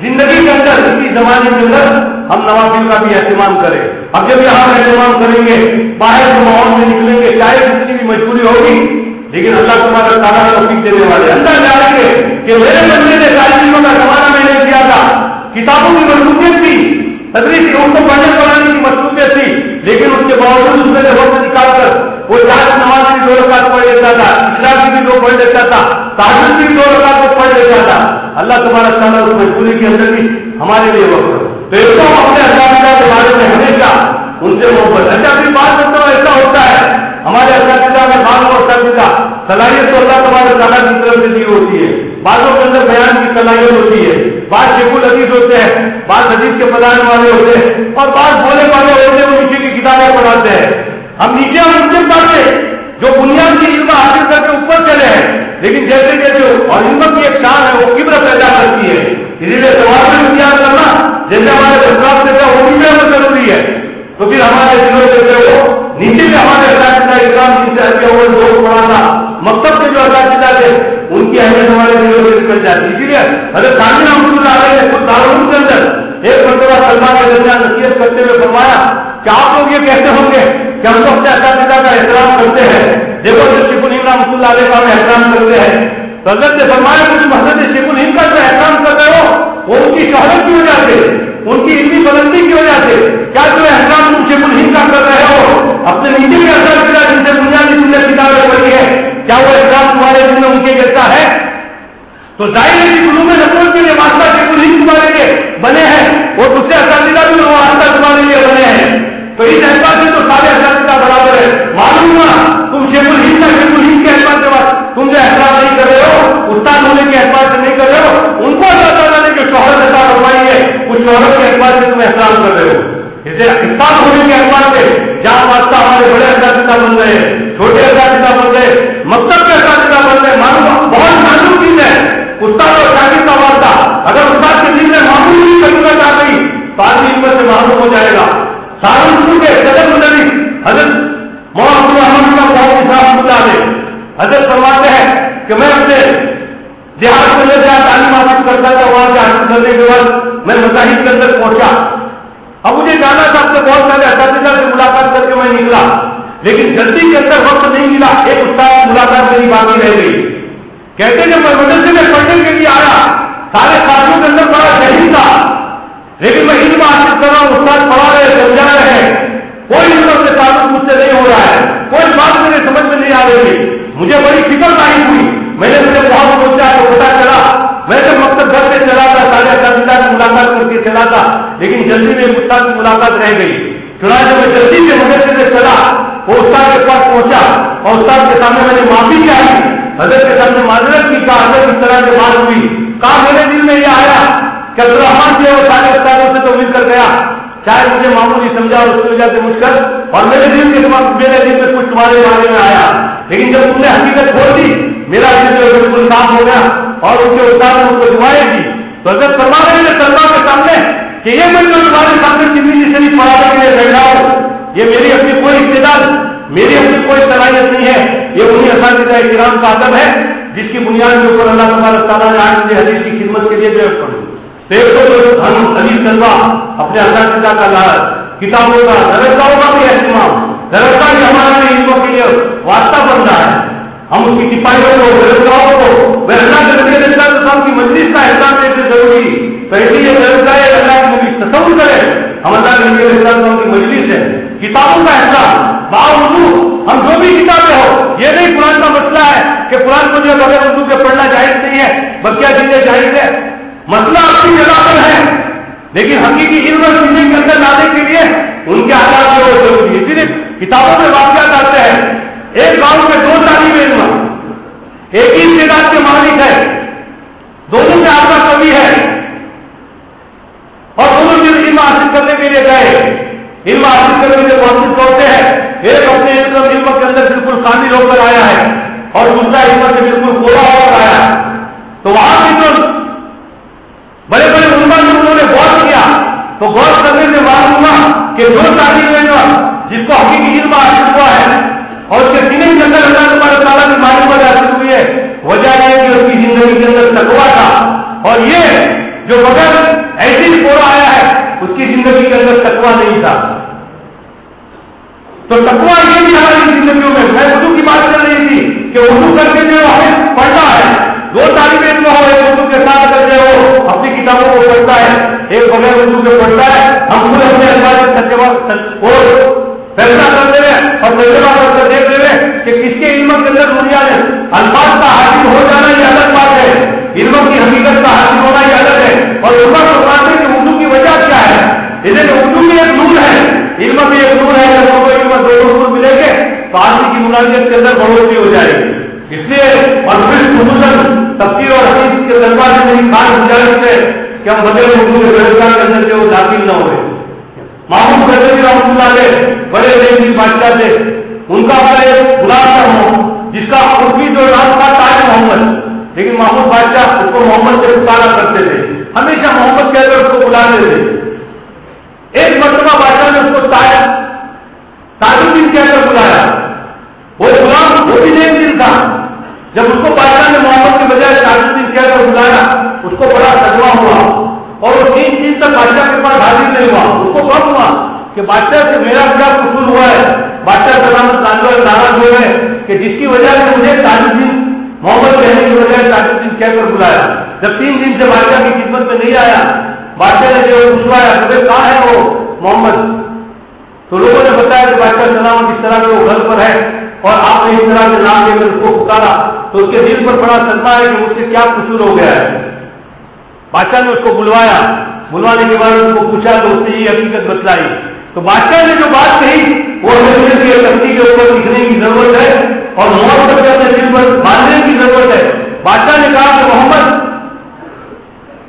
زندگی کے اندر، اسی زمانے کے اندر ہم نوافل کا بھی اہتمام کریں۔ اب جب یہاں اہتمام کریں گے، باہر کے ماحول میں نکلیں گے، چاہے جتنی بھی مجبوری ہوگی لیکن اللہ تمہارا تعالیٰ توفیق دینے والے اللہ جانیں گے کہ میرے بندے نے تعلیموں کا زمانہ میں نے کیا تھا۔ کتابوں کی مضبوطیت تھی۔ تدریس ان کو پڑھنے پڑھانے کی مضبوطیت تھی۔ لیکن اس کے باوجود اس نے وقت نکال کر وہ چار نماز کی دو رکعت پڑھ لیتا تھا اسلام کی بھی دو پڑھ لیتا تھا، تاجر کی دو رکعت کو پڑھ لیتا تھا۔ اللہ تمہارا تعالیٰ اس مجبوری کے اندر بھی ہمارے لیے وقت تو ایک تو اپنے اساتذہ کے بارے میں ہمیشہ ان سے محبت اچھا بھی بات مطلب ایسا ہوتا ہے۔ ہمارے اساتذہ میں بعض اور اساتذہ صلاحیت تو اللہ تمہارے تعالیٰ کی طرف سے دی ہوتی ہے۔ بعضوں کے اندر بیان کی صلاحیت ہوتی ہے۔ بعض شیخ الحدیث ہوتے ہیں، بعض حدیث کے پڑھانے والے ہوتے ہیں اور بعض بولے والے ہوتے ہیں وہ نیچے کی کتابیں پڑھاتے ہیں۔ ہم نیچے ہم ان سے پڑھتے جو بنیاد کی علم حاصل کر کے اوپر چلے ہیں۔ لیکن جیسے جیسے اور علم کی ایک شان ہے، وہ قبر پیدا کرتی ہے۔ اسی لیے سوال میں امتیاز کرنا جیسے ہمارے دستخط دیتا ہے وہ بھی بہت ضروری ہے۔ تو پھر ہمارے دلوں سے وہ نیچے سے ہمارے اساتذہ اکرام جن سے ہر وہ دوست پڑھانا مکتب کے جو اساتذہ تھے ان کی اہمیت ہمارے دلوں سے نکل جاتی اسی لیے حضرت تعلیم رحمۃ اللہ علیہ نے خود دارالعلوم کے اندر ایک مرتبہ سلمان کے درمیان نصیحت کرتے ہوئے فرمایا کہ آپ لوگ یہ کہتے ہوں گے کہ ہم تو اپنے اساتذہ کا احترام کرتے ہیں۔ دیکھو جو شیخ الیم رحمۃ اللہ علیہ کا احترام کرتے ہیں۔ تو حضرت نے فرمایا، کہ تم حضرت شیخ ہند کا جو احسان کر رہے ہو، وہ ان کی شہرت کی وجہ سے، ان کی اتنی بلندی کی وجہ سے، کیا جو احسان تم شیخ الہند کا کر رہے ہو اپنے نیچے کے اثر کیا جن سے بنیادی تم نے کتابیں پڑھی ہے کیا وہ احسان تمہارے دل میں ان کے جیسا ہے تو ظاہر ہے کہ علوم نقل کے لیے واسطہ شیخ الہند تمہارے لیے بنے ہیں۔ اور دوسرے اساتذہ بھی وہ واسطہ تمہارے لیے بنے ہیں۔ تو اس احساس سے تو سارے اساتذہ برابر ہے۔ معلوم ہوا، تم شیخ الہند کا شیخ الہند کے احساس کے بعد تم جو احساس نہیں کر رہے ہو، استاد ہونے کے احساس سے نہیں کر رہے ہو، ان کو اللہ تعالیٰ نے جو شہرت عطا فرمائی ہے، اس شہرت کے احساس سے تم احترام کر رہے ہو۔ اسے استاد ہونے کے احساس سے جہاں واسطہ ہمارے بڑے اساتذہ بن رہے ہیں چھوٹے اساتذہ بن رہے مکتب کے اساتذہ بن رہے معلوم بہت استاد اور شاگرد کا واسطہ اگر استاد کے دل میں معمولی ضرورت آ گئی، تو آدمی پر سے معلوم ہو جائے گا۔ سہارنپور کے صدر مدنی، حضرت محمد احمد کا بہت صاحب مدعا ہے حضرت فرماتے ہیں کہ میں اپنے دیہات میں جہاں تعلیم حاصل کرتا تھا، وہاں سے حاصل کرنے کے بعد میں مذاہب کے اندر پہنچا۔ اب مجھے جانا تھا اپنے بہت سارے اساتذہ سے ملاقات کر کے میں نکلا۔ لیکن جلدی کے اندر وقت نہیں ملا، ایک استاد ملاقات میری باقی رہ گئی۔ کہتے کہ میں مدرسے میں پڑھنے کے لیے آیا، سارے ساتھیوں کے اندر بڑا ذہین تھا۔ لیکن میں علم حاصل کر رہا ہوں، استاد پڑھا رہے، سمجھا رہے ہیں۔ کوئی علم سے تعلق مجھ سے نہیں ہو رہا ہے۔ کوئی بات میرے سمجھ میں نہیں آ رہی مجھے بڑی فکر لائی ہوئی۔ میں نے مجھے بہت سوچا تو پتا چلا۔ میں جب مقصد گھر سے چلا تھا، سارے اساتذہ کی ملاقات کر کے چلا تھا، لیکن جلدی میں استاد کی ملاقات رہ گئی۔ چنانچہ میں جلدی سے مدرسے سے چلا، وہ استاد کے پاس پہنچا اور استاد کے سامنے میں نے معافی چاہی۔ حضرت کے سامنے معذرت کی، کہا حضرت اس طرح سے بات ہوئی کہا، میرے دل میں یہ آیا کہ عبد الرحمان جو ہے وہ سارے استادوں سے تو مل کر گیا۔ شاید مجھے معمولی سمجھا اور اس کی وجہ سے مجھ کر اور میرے دل کے میرے دل میں کچھ تمہارے بارے میں آیا۔ لیکن جب تم نے حقیقت کھول دی، میرا دل جو بالکل صاف ہو گیا اور ان کے استاد نے ان کو دعائیں دی۔ تو اگر فرما رہے ہیں طلبا کے سامنے، کہ یہ میں جو تمہارے سامنے زندگی سے بھی پڑھانے کے لیے بیٹھا ہوں۔ یہ میری اپنی کوئی استعداد میری اپنی کوئی صلاحیت نہیں ہے۔ یہ انہیں اساتذہ کرام کا ادب ہے، جس کی بنیاد کے اوپر اللہ تبارک تعالیٰ نے آج مجھے حدیث کی خدمت کے لیے جو پڑھی تو ہم حدیث طلبا اپنے اساتذہ کا لال کتابوں کا درجاؤں کا بھی اہتمام۔ درجہ بھی ہمارے لیے علموں کے لیے واسطہ بن رہا ہے۔ ہم اس کی سپاہیوں کو، درجاؤں کو وہ اللہ کے نبی علیہ السلام کی مجلس کا احسان دیتے ضروری۔ پہلی یہ درجہ ہے اللہ کی نبی تصور کرے۔ ہم اللہ کے نبی علیہ السلام کی مجلس ہے۔ کتابوں کا احسان باوجود ہم جو بھی کتابیں ہو یہ نہیں قرآن کا مسئلہ ہے کہ قرآن کو جو ہے بغیر اردو کے پڑھنا جائز نہیں ہے بکیا چیزیں جائز ہے مسئلہ آپ کی جگہ پر ہے، لیکن حقیقی علم اور زندگی کے اندر لانے کے لیے ان کے آزاد جو ضروری ہے صرف کتابوں میں واقعات آتے ہیں۔ ایک گاؤں میں دو طالب علم ایک ہی تعداد کے مالک ہے دونوں میں آپ کا کمی ہے۔ اور دونوں جو علم حاصل کرنے کے لیے گئے۔ علم حاصل کرنے کے لیے کوشش کرتے ہیں ایک اپنے علم علم کے اندر بالکل کامل ہو کر آیا ہے اور دوسرا علم سے بالکل پورا ہو کر آیا ہے۔ تو وہاں بھی جو بڑے بڑے علماء جو انہوں نے غور کیا، تو غور کرنے سے معلوم ہوا کہ جو تعلیم علم جس کو حقیقی علم حاصل ہوا ہے اور اس کے سینے کے اندر اللہ تمہارے تعالیٰ کی معلومات حاصل ہوئی ہے، وجہ یہ کہ اس کی زندگی کے اندر تکوا تھا۔ اور یہ جو بغیر ایسی پورا آیا ہے، اس کی زندگی کے اندر تکوا نہیں تھا۔ تو تکوا یہ بھی ہماری زندگیوں میں میں اردو کی بات کر رہی تھی کہ اردو کر کے جو ہمیں پڑھنا ہے۔ دو طالب علم ہو، ایک اردو کے ساتھ کر کے وہ اپنی کتابوں کو پڑھتا ہے، ایک بغیر اردو کے پڑھتا ہے، ہم خود اپنے اخبار فیصلہ کرتے ہوئے اور تجربہ کر کر دیکھ رہے کہ کس کے علم کے اندر دنیا میں الفاظ کا حاصل ہو جانا یہ الگ بات ہے۔ علم کی حقیقت کا حاصل ہونا یہ الگ ہے۔ اور علما کو آدمی کے اندر بڑھوتری ہو جائے گی۔ اس لیے اور پھر خصوصاً تفصیل اور حدیث کے دربار سے میری خاص گزارش ہے کہ ہم بدل اردو کے روزگار کے اندر جو داخل نہ ہوئے۔ محمود قدر رحمۃ اللہ علیہ بڑے رحیم بادشاہ تھے۔ ان کا اپنا ایک غلام تھا ہو جس کا عرفی جو نام تھا تاج محمد۔ لیکن محمود بادشاہ اس کو محمد سے پکارا کرتے تھے۔ ہمیشہ محمد کہہ کر اس کو بلاتے تھے۔ ایک مرتبہ بادشاہ نے اس کو تاج تاج الدین کہہ کر بلایا۔ وہ غلام وہ بھی ایک دن تھا جب اس کو بادشاہ نے محمد کے بجائے تاج الدین کہہ کر بلایا، اس کو بڑا صدمہ ہوا۔ اور وہ تین دن تک بادشاہ کے پاس حاضر نہیں ہوا۔ اس کو کب ہوا کہ بادشاہ سے میرا کیا قصور ہوا ہے۔ بادشاہ سلامت تانجور ناراض ہوئے ہیں کہ جس کی وجہ سے مجھے تاج الدین محمد کہنے کی وجہ تاج الدین کہہ کر بلایا۔ جب تین دن سے بادشاہ کی خدمت میں نہیں آیا، بادشاہ نے جو پوچھوایا کہ کہاں ہے وہ محمد۔ تو لوگوں نے بتایا کہ بادشاہ سلامت اس طرح کے وہ گھر پر ہے۔ اور آپ نے اس طرح کے نام لے کر اس کو پکارا تو اس کے دل پر بڑا سنتا ہے کہ مجھ سے کیا قصور ہو گیا ہے۔ بادشاہ نے اس کو بلوایا۔ بلوانے کے بعد اس کو پوچھا تو اس نے یہ حقیقت بتلائی۔ تو بادشاہ نے جو بات کہی، وہ تختی کے اوپر لکھنے کی ضرورت ہے اور موت کر کے اپنے دل پر باندھنے کی ضرورت ہے۔ بادشاہ نے کہا کہ محمد،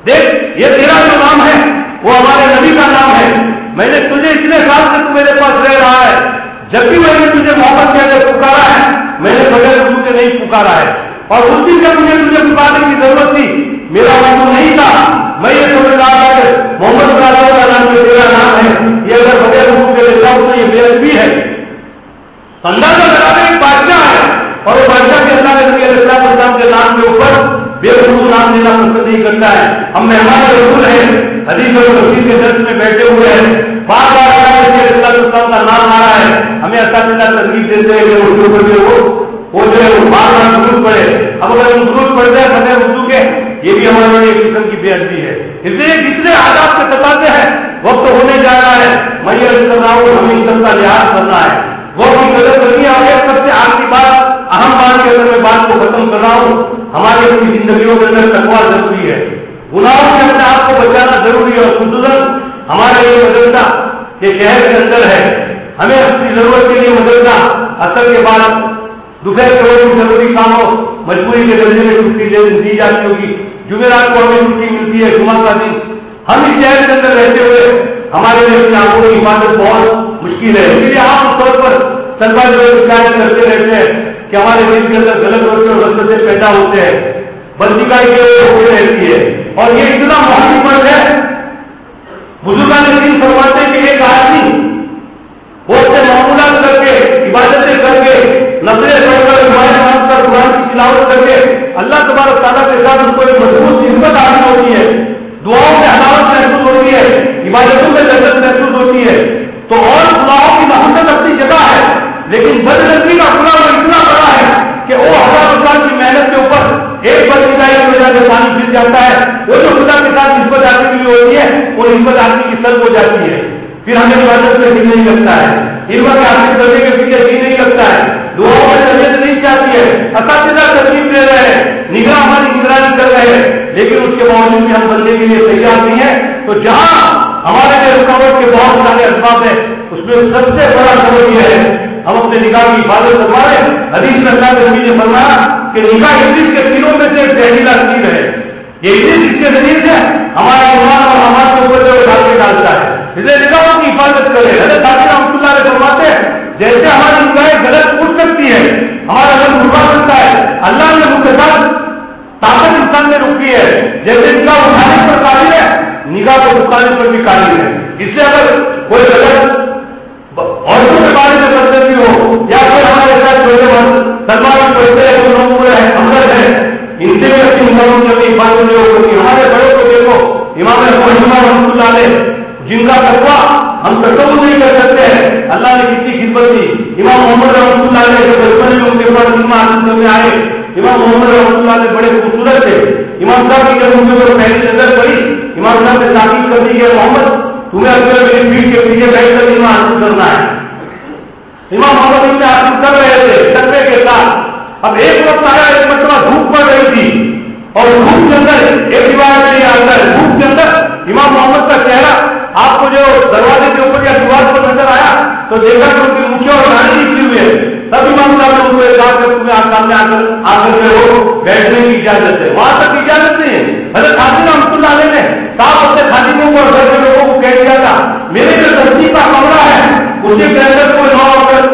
دیکھ، یہ تیرا جو نام ہے، وہ ہمارے نبی کا نام ہے۔ میں نے تجھے اتنے سال سے تو میرے پاس رہ رہا ہے۔ جب بھی میں نے تجھے محمد کہہ کے پکارا ہے۔ میں نے بغیر تجھے نہیں پکارا ہے۔ اور اس دن جب مجھے تجھے پکارنے کی ضرورت تھی، میرا موضوع نہیں تھا۔ میں یہ سمجھ رہا تھا کہ محمد صلی کا نام جو تیرا نام ہے۔ یہ اگر بغیر رسول کے لیتا ہوں تو یہ بے ادبی ہے۔ اندازہ لگانے ایک بادشاہ ہے۔ اور وہ بادشاہ کے اللہ نبی علیہ السلام السلام کے نام کے اوپر بے رسول نام دینا پسند نہیں کرتا ہے۔ ہم مہمان رسول ہیں، حدیث اور تفصیل کے درد میں بیٹھے ہوئے ہیں۔ بار بار اللہ نبی علیہ السلام کا نام آ رہا ہے۔ ہمیں اساتذہ ترغیب دیتے ہیں کہ اردو پر جو وہ جو ہے وہ بار بار ضرور پڑے اب اگر ہم ضرور پڑ جائے فتح اردو کے، یہ بھی ہمارے لیے ایک قسم کی بے ادبی ہے۔ اس لیے جتنے آداب کے ستاتے ہیں۔ وقت ہونے جا رہا ہے۔ میں یہ کر رہا ہوں ہمیں سب کا لحاظ کرنا ہے۔ وہ بھی قدر کرنی ہے اور ایک سب سے آخری بات اہم بات کے اندر میں بات کو ختم کر رہا ہوں۔ ہماری اپنی زندگیوں کے اندر تقوا ضروری ہے۔ گناہوں سے اپنے آپ کو بچانا ضروری ہے اور خصوصاً ہمارے لیے مدرسہ یہ شہر کے اندر ہے۔ ہمیں اپنی ضرورت کے لیے مدرسہ اثر کے بعد دوپہر کے وقت ضروری کاموں مجبوری کے درجے میں چھٹی دی جاتی ہوگی۔ جمعرات کو ہمیں چھٹی ملتی ہے، جمعہ کا دن۔ ہم اس شہر کے اندر رہتے ہوئے ہمارے لیے اپنی آنکھوں کی حفاظت بہت مشکل ہے۔ اسی لیے عام طور پر سرکار جو شکایت کرتے رہتے ہیں۔ کہ ہمارے دل کے اندر غلط روشن اور رستے سے پیدا ہوتے ہیں بندیگائی کے ہوتی رہتی ہے۔ اور یہ اتنا مہنگی مرد ہے۔ بزرگان دن فرماتے ہیں کہ ایک آدمی وہ سے معمولات کر کے، عبادتیں کر کے نظریں پڑھ کر ہمارے نام کر قرآن کی تلاوت کر کے اللہ تبارک تعالیٰ کے ساتھ ان کو ایک مضبوط نسبت حاصل ہوتی ہے۔ دعاؤں میں حلاوت محسوس ہوتی ہے، عبادتوں میں لذت محسوس ہوتی ہے۔ تو اور دعاؤں کی محبت اپنی جگہ ہے، لیکن بدنسی کا گنا کہ وہ ہزار سال کی محنت کے اوپر ایک بد نکائی کی وجہ سے پانی پھر جاتا ہے۔ وہ جو خدا کے ساتھ نسبت آدمی کی ہوتی ہے، وہ نسبت آدمی کی سلب ہو جاتی ہے۔ پھر ہمیں عبادت میں دل نہیں لگتا ہے۔ علم کے حاصل کرنے کے پیچھے دل نہیں لگتا ہے۔ دعاؤں میں طبیعت نہیں چاہتی ہے۔ اساتذہ تکلیف دے رہے ہیں۔ نگراں ہماری نگرانی کر رہے ہیں۔ لیکن اس کے باوجود بھی ہم بننے کے لیے تیار نہیں ہے تو جہاں ہمارے لیے رکاوٹ کے بہت سارے اسباب ہیں۔ اس میں سب سے بڑا سبب یہ ہے، ہم اپنے نکاح کی حفاظت کروا رہے ہیں۔ حدیث میں اللہ کے نے فرمایا کہ نکاح ابلیس کے تینوں میں سے ایک زہریلا تیر ہے۔ یہ ابلیس اس کے ذریعے سے ہمارے ایمان اور ہمارے اوپر جو ڈال کے ڈالتا ہے۔ اس لیے نکاحوں کی حفاظت کرے۔ حضرت حاصل رحمۃ اللہ علیہ فرماتے ہیں، جیسے ہماری نگاہیں غلط اٹھ سکتی ہے ہمارا رنگ اٹھا سکتا ہے۔ اللہ نے ان کے ساتھ طاقت انسان میں رکی ہے۔ جیسے نگاہ اٹھانے پر قابل ہے نگاہ کو اٹھانے پر بھی قابل ہے۔ اس سے اگر کوئی غلط عورتوں کے بارے میں بدلتی ہو یا پھر ہمارے ساتھ چھوٹے سلمان بڑھتے ہیں لوگ ہوئے ہیں امرد ہیں ان سے بھی اپنی عمروں کی اپنی حفاظت نہیں ہو سکتی۔ ہمارے بڑوں کو دیکھو، امام محمد رحمۃ اللہ علیہ جن کا تقوا ہم تصور نہیں کر سکتے ہیں۔ اللہ نے کتنی خدمت دی امام محمد رحمۃ اللہ علیہ جو بچپن میں ان کے اوپر علم حاصل کرنے آئے۔ امام محمد رحمۃ اللہ علیہ بڑے خوبصورت تھے۔ امام صاحب کی جب ان کے اوپر پہلی نظر پڑی، امام صاحب نے تاکید کر دی کہ محمد تمہیں اگر میری پیٹ کے پیچھے بیٹھ کر علم حاصل کرنا ہے۔ امام محمد علم حاصل کر رہے تھے سطح کے ساتھ۔ اب ایک وقت آیا، ایک مرتبہ دھوپ پڑ رہی تھی۔ اور دھوپ کے اندر، ایک روایت نہیں آتا ہے، دھوپ کے اندر امام محمد کا چہرہ آپ کو جو دروازے کے اوپر یا دیوار پر نظر آیا تو دیکھا کہ ان کی مچھے اور نانی نکلی ہوئی ہے تب امام صاحب نے ان کو ایک بات کر تمہیں آپ سامنے آ کر آ کر کے ہو بیٹھنے کی اجازت ہے۔ وہاں تک اجازت نہیں ہے حضرت خاصی رحمۃ اللہ علیہ نے صاحب اپنے خادموں کو اور گھر کے لوگوں کو کہہ دیا تھا، میرے جو دستی کا کمرہ ہے، اسی کے اندر کوئی نو اگر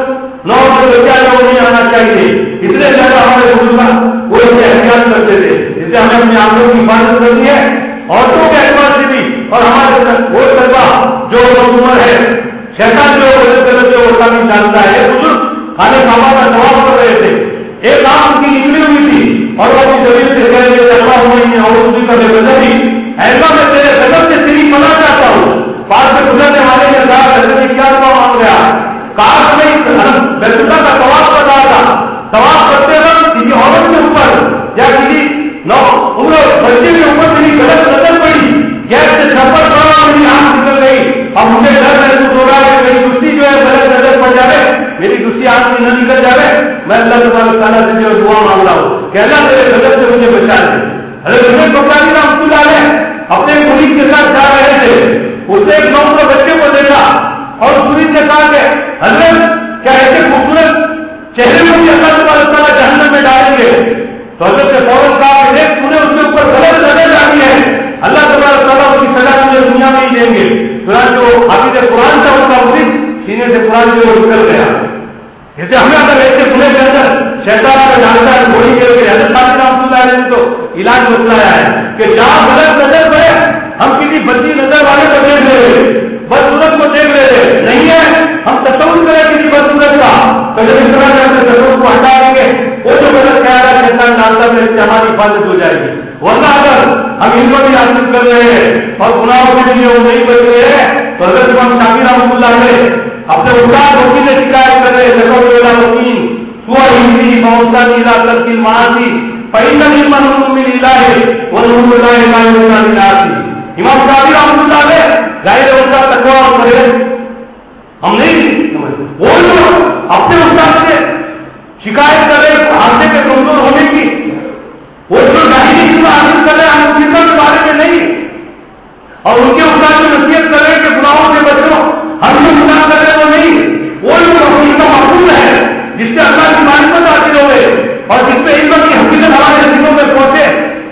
نو اگر بچہ جو نہیں آنا چاہیے۔ اتنے زیادہ ہمارے بزرگ وہ اسے احتیاط کرتے تھے، اس سے ہمیں اپنی آنکھوں کی حفاظت کرنی ہے۔ عورتوں کے اعتبار سے بھی اور ہمارے وہ طلبا جو عمر ہے، شیطان جو مدد کر سے وہ کام جانتا ہے۔ بزرگ خانے کھانا کا جواب کر رہے تھے۔ ایک آنکھ کی نکلی ہوئی تھی۔ اور وہ اپنی سے کہہ رہے تھے اللہ ہوئی اور اسی کا بے بدلی ایسا میں تیرے قدم سے تیری پنا چاہتا ہوں۔ پاس سے گزرنے والے نے کہا حضرت نے کیا دعا مانگ گیا کاش میں بیت اللہ کا طواف کر رہا تھا۔ طواف کرتے وقت کسی عورت کے اوپر یا کسی نو عمر بچے کے اوپر میری غلط نظر پڑی۔ گیس سے چھپر پڑا اور میری آنکھ نکل گئی۔ اب مجھے ڈر محسوس ہو رہا ہے میری دوسری جو ہے غلط نظر پڑ جائے میری دوسری آنکھ نہ نکل جائے میں اللہ تعالیٰ سے جو دعا مانگ رہا ہوں۔ کہ اللہ تیرے غلط سے مجھے بچا دے ارے مجھے بکاری رام کو ڈالے۔ اپنے پولیس کے ساتھ جا رہے تھے۔ اس نے ایک نو کے بچے کو دیکھا اور پولیس نے کہا کہ حضرت، کیا ایسے خوبصورت چہرے کو بھی اللہ تبارک تعالیٰ جہنم میں ڈالیں گے تو حضرت نے فوراً کہا کہ دیکھ تو نے اس کے اوپر غلط نظر ڈالی ہے۔ اللہ تبارک تعالیٰ اس کی سزا مجھے دنیا میں ہی دیں گے۔ قرآن جو حافظ قرآن تھا اس کا مریض سینے سے قرآن جو نکل گیا۔ جیسے ہمیں اگر ایسے کھلے کے اندر شیطان کا ڈالتا ہے گولی کے لیے حضرت خاص رحمۃ اللہ علیہ نے تو علاج بتلایا ہے۔ کہ جہاں غلط نظر پڑے، ہم کسی بدی نظر والے کو دیکھ رہے بد صورت کو دیکھ رہے نہیں ہے، ہم تصور کریں کسی بد صورت کا۔ تو جب اس طرح سے تصور کو ہٹا دیں گے، وہ جو غلط خیال ہے، شیطان ڈالتا ہے سے ہماری حفاظت ہو جائے گی۔ ورنہ اگر ہم ان کو بھی حاصل کر رہے ہیں اور گناہوں کے لیے وہ نہیں بچ رہے ہیں، تو حضرت امام شامی رحمۃ اللہ علیہ اپنے استاد وکیل سے شکایت کر رہے ہیں وکیل سوا ہندی بہت نیلا ترکیل مہاسی پہلا نیما نور میں نیلا ہے وہ نور امام شامی رحمۃ اللہ علیہ ظاہر ان کا تکوا اور پرہیز ہم نہیں وہ جو اپنے استاد سے شکایت کر رہے حادثے کے کمزور ہونے کی، وہ جو ظاہری چیز حاصل کر رہے ہم فکر کے بارے میں نہیں۔ اور ان کے استاد کی نصیحت کر رہے کہ گناہوں سے بچو ہم جو گناہ کر رہے وہ نہیں۔ وہ جو جس سے اللہ کی معرفت حاصل ہو گئے اور جس پہ علم کی حقیقت ہمارے دلوں میں پہنچے،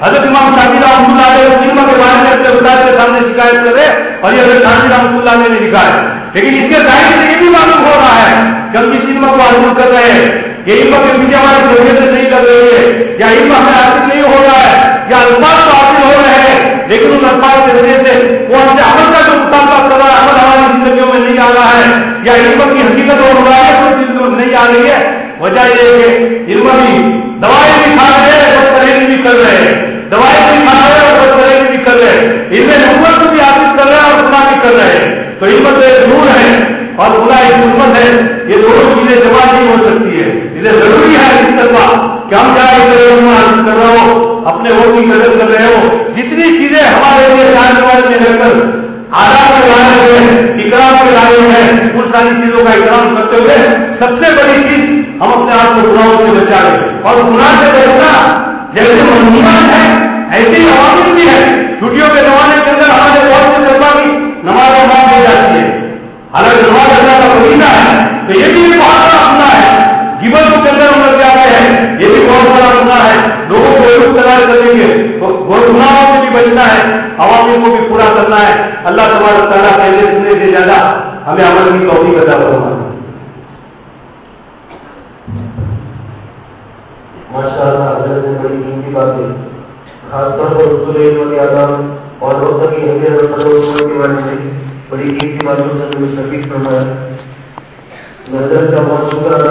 حضرت امام شاہی رحمۃ اللہ علیہ علم کے بارے میں اپنے استاد کے سامنے شکایت کر رہے اور یہ حضرت شاہی رحمۃ اللہ علیہ نے لکھا ہے۔ لیکن اس کے ظاہر سے یہ بھی معلوم ہو رہا ہے کہ ہم جس علم کو حاصل کر رہے ہیں یہ علم کے پیچھے ہماری ضرورت نہیں لگ رہی ہے، یا علم ہمیں حاصل نہیں ہو رہا ہے، یا الفاظ تو حاصل ہو رہے ہیں لیکن ان الفاظ کے ذریعے سے وہ ہم سے عمل کا جو مطالبہ کر رہا ہے، عمل ہماری زندگیوں میں نہیں آ رہا ہے، یا علم کی حقیقت اور روایت کوئی زندگیوں میں نہیں آ رہی ہے۔ وجہ یہ ہے کہ علم بھی دوائی بھی کھا رہے ہیں اور پرہیز بھی کر رہے ہیں۔ دوائی بھی کھا رہے ہیں اور پرہیز بھی کر رہے ہیں۔ علم نبوت کو بھی حاصل کر رہے ہیں اور گناہ بھی کر رہے ہیں۔ تو علم تو ایک نور ہے اور گناہ ایک حکمت ہے۔ یہ دونوں چیزیں جمع نہیں ہو سکتی ہے اسے ضروری ہے اس طرح کہ ہم چاہے علم حاصل کر رہے ہو اپنے ووٹ کی قدر کر رہے ہو، جتنی چیزیں ہمارے لیے جان والے میں رہ کر آرام کے لائے ہوئے ہیں، اکرام کے لائے ہوئے ہیں، ان ساری چیزوں کا اکرام کرتے ہوئے سب سے بڑی چیز ہم اپنے آپ کو گناہوں سے بچا لیں اور گناہ سے بچنا جیسے منیمان ہے ایسی عوامل بھی ہے چھٹیوں کے زمانے کے اندر ہمارے بہت سے طلبا کی نماز نماز دی جاتی ہے حالانکہ نماز اللہ کا مہینہ ہے، تو یہ بھی بہت بڑا گنا ہے۔ جیون کے اندر ہم لگ جاتے ہیں، یہ بھی بہت بڑا گنا ہے۔ لوگوں کو روک کریں گے گناہوں سے بھی بچنا ہے عوامل کو بھی پورا کرنا ہے۔ اللہ تبارک تعالیٰ پہلے سننے سے زیادہ ہمیں عمل کی توفیق ادا کرنا ہے ماشاء اللہ حضرت نے بڑی قیمتی باتیں خاص طور پر رسول علم کے آداب اور لوگوں کی اہمیت اور قدر کے بارے میں بڑی قیمتی باتوں سے مستفید فرمایا۔ میں حضرت کا بہت شکر